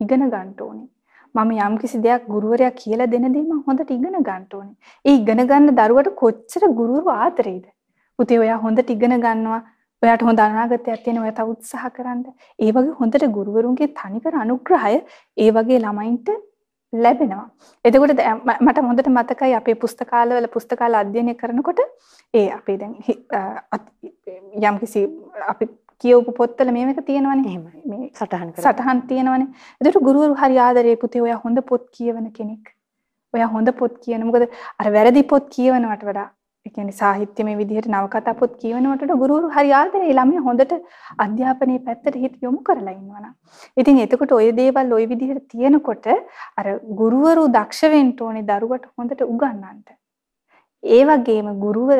ඉගෙන ගන්න ඕනේ. මම යම් කිසි දෙයක් ගුරුවරයා කියලා දෙන දේ මම හොඳට ඉගෙන ගන්න ඕනේ. ඒ ඉගෙන ගන්න දරුවට කොච්චර ගුරුවරු ආදරේද? පුතේ ඔයා හොඳට ඉගෙන ගන්නවා. ඔයාට හොඳ අනාගතයක් තියෙන ඔයා තව උත්සාහ කරන්න. ඒ වගේ හොඳට ගුරුවරුන්ගේ තනිකර අනුග්‍රහය ඒ වගේ ළමයින්ට ලැබෙනවා. එතකොට මට හොඳට මතකයි අපේ පුස්තකාලවල පුස්තකාල අධ්‍යයනය කරනකොට ඒ අපේ දැන් යම්කිසි අපි කියවපු පොත්වල මේක තියෙනවනේ. එහෙම මේ සටහන් සටහන් තියෙනවනේ. එතකොට ගුරුවරු හරි ආදරේ පුතේ ඔයා හොඳ පොත් කියවන කෙනෙක්. ඔයා හොඳ පොත් කියන මොකද අර වැරදි පොත් කියවනවට වඩා ඒ කියන්නේ සාහිත්‍යමය විදිහට නවකතා පොත් කියවනකොට ගුරුවරු හරි ආදරේ ළමයා හොඳට අධ්‍යාපනයේ පැත්තට හිත යොමු කරලා ඉන්නවනම්. ඉතින් එතකොට ওই දේවල් ওই විදිහට තියෙනකොට අර ගුරුවරු දක්ෂ වෙන්න ඕනේ දරුවට හොඳට උගන්වන්න. ඒ වගේම ගුරුව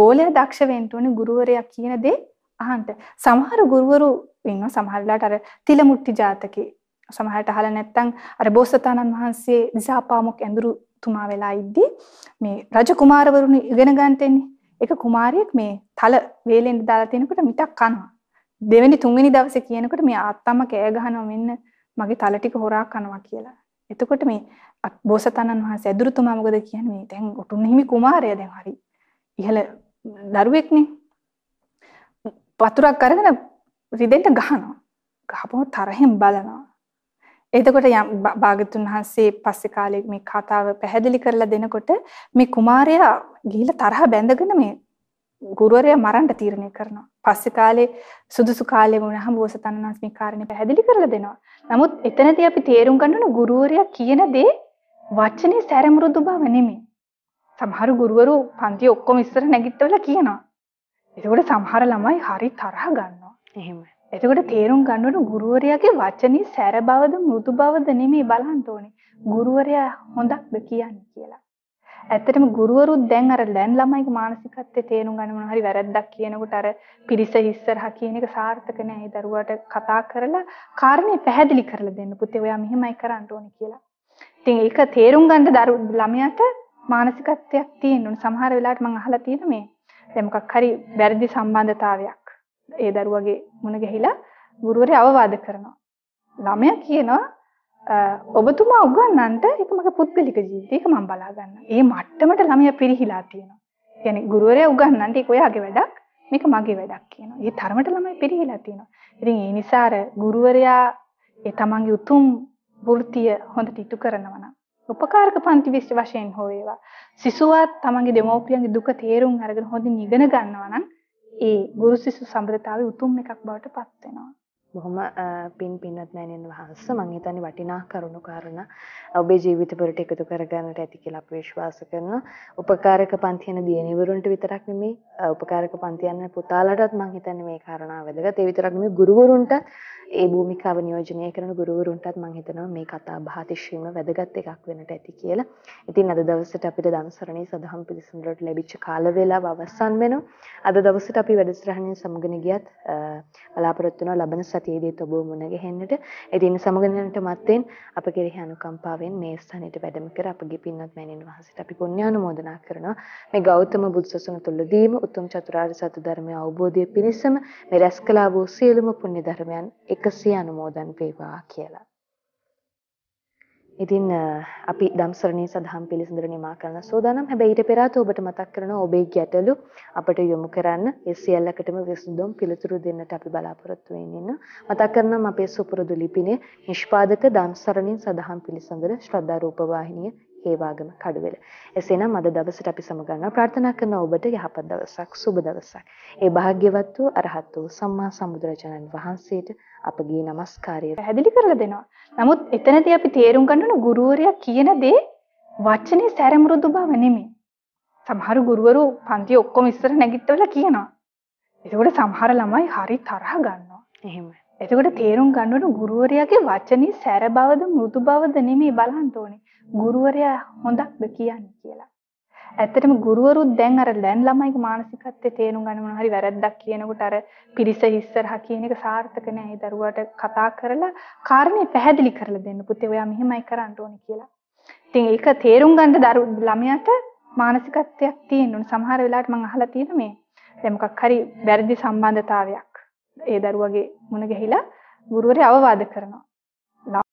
ගෝලයා දක්ෂ වෙන්න ඕනේ ගුරුවරයා කියන දේ අහන්න. සමහර ගුරුවරු ඉන්නවා සමහරලාට අර තිලමුට්ටි ජාතකේ සමහරට අහලා නැත්නම් අර බෝසතාණන් වහන්සේ දිසාපාමොක් ඇඳුරු තුමා වෙලා ඉද්දි මේ රජ කුමාරවරුන් ඉගෙන ගන්නට එන්නේ. එක කුමාරියෙක් මේ තල වේලෙන් දාලා තිනකොට මිටක් කනවා. දෙවෙනි තුන්වෙනි දවසේ කියනකොට මේ ආත්තම්ම කෑ ගහනවා මෙන්න මගේ තල ටික හොරා කනවා කියලා. එතකොට මේ බෝසතාණන් වහන්සේ ඇදුරුතුමා මොකද කියන්නේ මේ දැන් උතුම් හිමි කුමාරයා දැන් හරි ඉහළ දරුවෙක්නේ. වතුරක් අරගෙන රිදෙන්න ගහනවා. ගහපුව තරහෙන් බලනවා. එතකොට යම් භාගතුන් වහන්සේ පස්සේ කාලේ මේ කතාව පැහැදිලි කරලා දෙනකොට මේ කුමාරයා ගිහිල්ලා තරහ බැඳගෙන මේ ගුරුවරයා මරන්න තීරණය කරනවා. පස්සේ කාලේ සුදුසු කාලේ වුණාම බෝසතාණන් වහන්සේ මේ කාරණේ පැහැදිලි කරලා දෙනවා. නමුත් එතනදී අපි තේරුම් ගන්න ඕන ගුරුවරයා කියන දේ වචනේ සැරමෘදු බව නෙමෙයි. සමහර ගුරුවරු පන්ති ඔක්කොම ඉස්සර නැගිටවලා කියනවා. ඒකෝට සමහර ළමයි හරි තරහ ගන්නවා. එහෙමයි. එතකොට තේරුම් ගන්න ඕන ගුරුවරයාගේ වචනේ සැර බවද මෘදු බවද නෙමෙයි බලන්න ඕනේ. ගුරුවරයා හොඳක්ද කියන්නේ කියලා. ඇත්තටම ගුරුවරුත් දැන් අර දැන් ළමයිගේ මානසිකත්වයේ තේරුම් ගන්න මොන හරි වැරද්දක් කියනකොට අර පිරිස ඉස්සරහා කියන එක සාර්ථක නෑ. ඒ දරුවාට කතා කරලා කාරණේ පැහැදිලි කරලා දෙන්න. පුතේ ඔයා මෙහෙමයි කරන්න ඕනේ කියලා. ඉතින් ඒක තේරුම් ගන්න දරු ළමයාට මානසිකත්වයක් තියෙන්න ඕන. සමහර වෙලාවට මම අහලා තියෙන මේ දැන් මොකක් හරි වැරදි සම්බන්ධතාවයක් ඒ දරුවගේ මුණ ගැහිලා ගුරුවරයා අවවාද කරනවා. ළමයා කියනවා ඔබතුමා උගන්වන්නට ඒක මගේ පුද්ගලික ජීවිතය. ඒක මම බලා ගන්න. ඒ මට්ටමට ළමයා පිරිහිලා තියෙනවා. කියන්නේ ගුරුවරයා උගන්වන්නට ඒක ඔයාගේ වැඩක්. මේක මගේ වැඩක් කියනවා. ඒ තරමට ළමයි පිරිහිලා තියෙනවා. ඉතින් ඒ නිසා අර ගුරුවරයා ඒ තමන්ගේ උතුම් වෘත්තිය හොඳට ඉටු කරනවා නම් උපකාරක පන්ති විශ්ව වශයෙන් හෝ වේවා සිසුවත් තමන්ගේ දෙමව්පියන්ගේ දුක තේරුම් අරගෙන හොඳින් ඉගෙන ගන්නවා නම් ඒ ගුරු සිසු සම්බන්ධතාවය උතුම් එකක් බවට පත් වෙනවා. බොහොම පින් පින්වත් මෑණියන් වහන්සේ මම හිතන්නේ වටිනා කරුණු කාරණා ඔබේ ජීවිතවලට එකතු කරගන්නට ඇති කියලා අපි විශ්වාස කරනවා. උපකාරක පන්ති යන දියණිවරුන්ට විතරක් නෙමෙයි උපකාරක පන්ති යන පුතාලටත් මම හිතන්නේ මේ කාරණා වැදගත්. ඒ විතරක් නෙමෙයි ගුරුවරුන්ට ඒ භූමිකාව නියෝජනය කරන ගුරුවරුන්ටත් මම හිතනවා මේ කතා බහ අතිශයින්ම වැදගත් එකක් වෙනට ඇති කියලා. ඉතින් අද දවසට අපිට ධම්සරණී සදහම් පිළිසඳරට ලැබිච්ච කාල වේලාව අවසන් වෙනවා. අද දවසට අපි වැඩසටහනින් සමගන ගියත් බලාපොරොත්තු වෙනවා ලබන සතියේදීත් ඔබ මුණ ගැහෙන්නට. ඉතින් සමගනයන්ට මත්තෙන් අප කෙරෙහි අනුකම්පාවෙන් මේ ස්ථානෙට වැඩම කර අපගේ පින්වත් මෑණියන් වහන්සේට අපි පුණ්‍යානුමෝදනා කරනවා. මේ ගෞතම බුදුසසුන තුළදීම උතුම් චතුරාර්ය සත්‍ය ධර්මය අවබෝධය පිණිසම මේ රැස් කළා වූ සියලුම පුණ්‍ය ධර්මයන් එකසිය අනුමෝදන් වේවා කියලා. ඉතින් අපි ධම්සරණී සදහම් පිළිසඳර නිමා කරන සෝදානම්. හැබැයි ඊට පෙර ඔබට මතක් කරනවා ඔබේ ගැටලු අපට යොමු කරන්න. ඒ සියල්ලකටම විසඳුම් පිළිතුරු දෙන්නට අපි බලාපොරොත්තු වෙන්නේ මතක් කරනම් අපේ සුපුරුදු ලිපිනේ නිෂ්පාදක ධම්සරණී සදහම් පිළිසඳර ශ්‍රද්ධා රූප වාහිනිය හේවාගම කඩුවෙල. එසේනම් අද දවසට අපි සමගන්නවා ප්‍රාර්ථනා කරන ඔබට යහපත් දවසක් සුබ දවසක්. ඒ භාග්‍යවත් වූ අරහත් වූ සම්මා සම්බුදුරජාණන් වහන්සේට අපගේ নমස්කාරය පැහැදිලි කරලා දෙනවා. නමුත් එතනදී අපි තේරුම් ගන්න ඕන ගුරුවරයා කියන දේ වචනේ සැරමෘදු බව නෙමෙයි. සමහර ගුරුවරු පන්ති ඔක්කොම ඉස්සර නැගිටවලා කියනවා. එතකොට සමහර ළමයි හරි තරහ ගන්නවා. එහෙමයි. එතකොට තේරුම් ගන්න ඕන ගුරුවරයාගේ වචනේ සැර බවද මෘදු බවද නෙමෙයි බලන්න ඕනේ. ගුරුවරයා හොඳක්ද කියන්නේ කියලා. ඇත්තටම ගුරුවරුත් දැන් අර දැන් ළමයිගේ මානසිකත්වයේ තේරුම් ගන්න මොන හරි වැරද්දක් කියනකොට අර පිරිස ඉස්සරහා කියන එක සාර්ථක නෑ. ඒ දරුවාට කතා කරලා කාරණේ පැහැදිලි කරලා දෙන්න. පුතේ ඔයා මෙහෙමයි කරන්න ඕනේ කියලා. ඉතින් ඒක තේරුම් ගන්න දරු ළමයාට මානසිකත්වයක් තියෙන්න ඕනේ. සමහර වෙලාවට මම අහලා තියෙන මේ දැන් මොකක් හරි වැරදි සම්බන්ධතාවයක් ඒ දරුවගේ මුණ ගැහිලා ගුරුවරයා අවවාද කරනවා.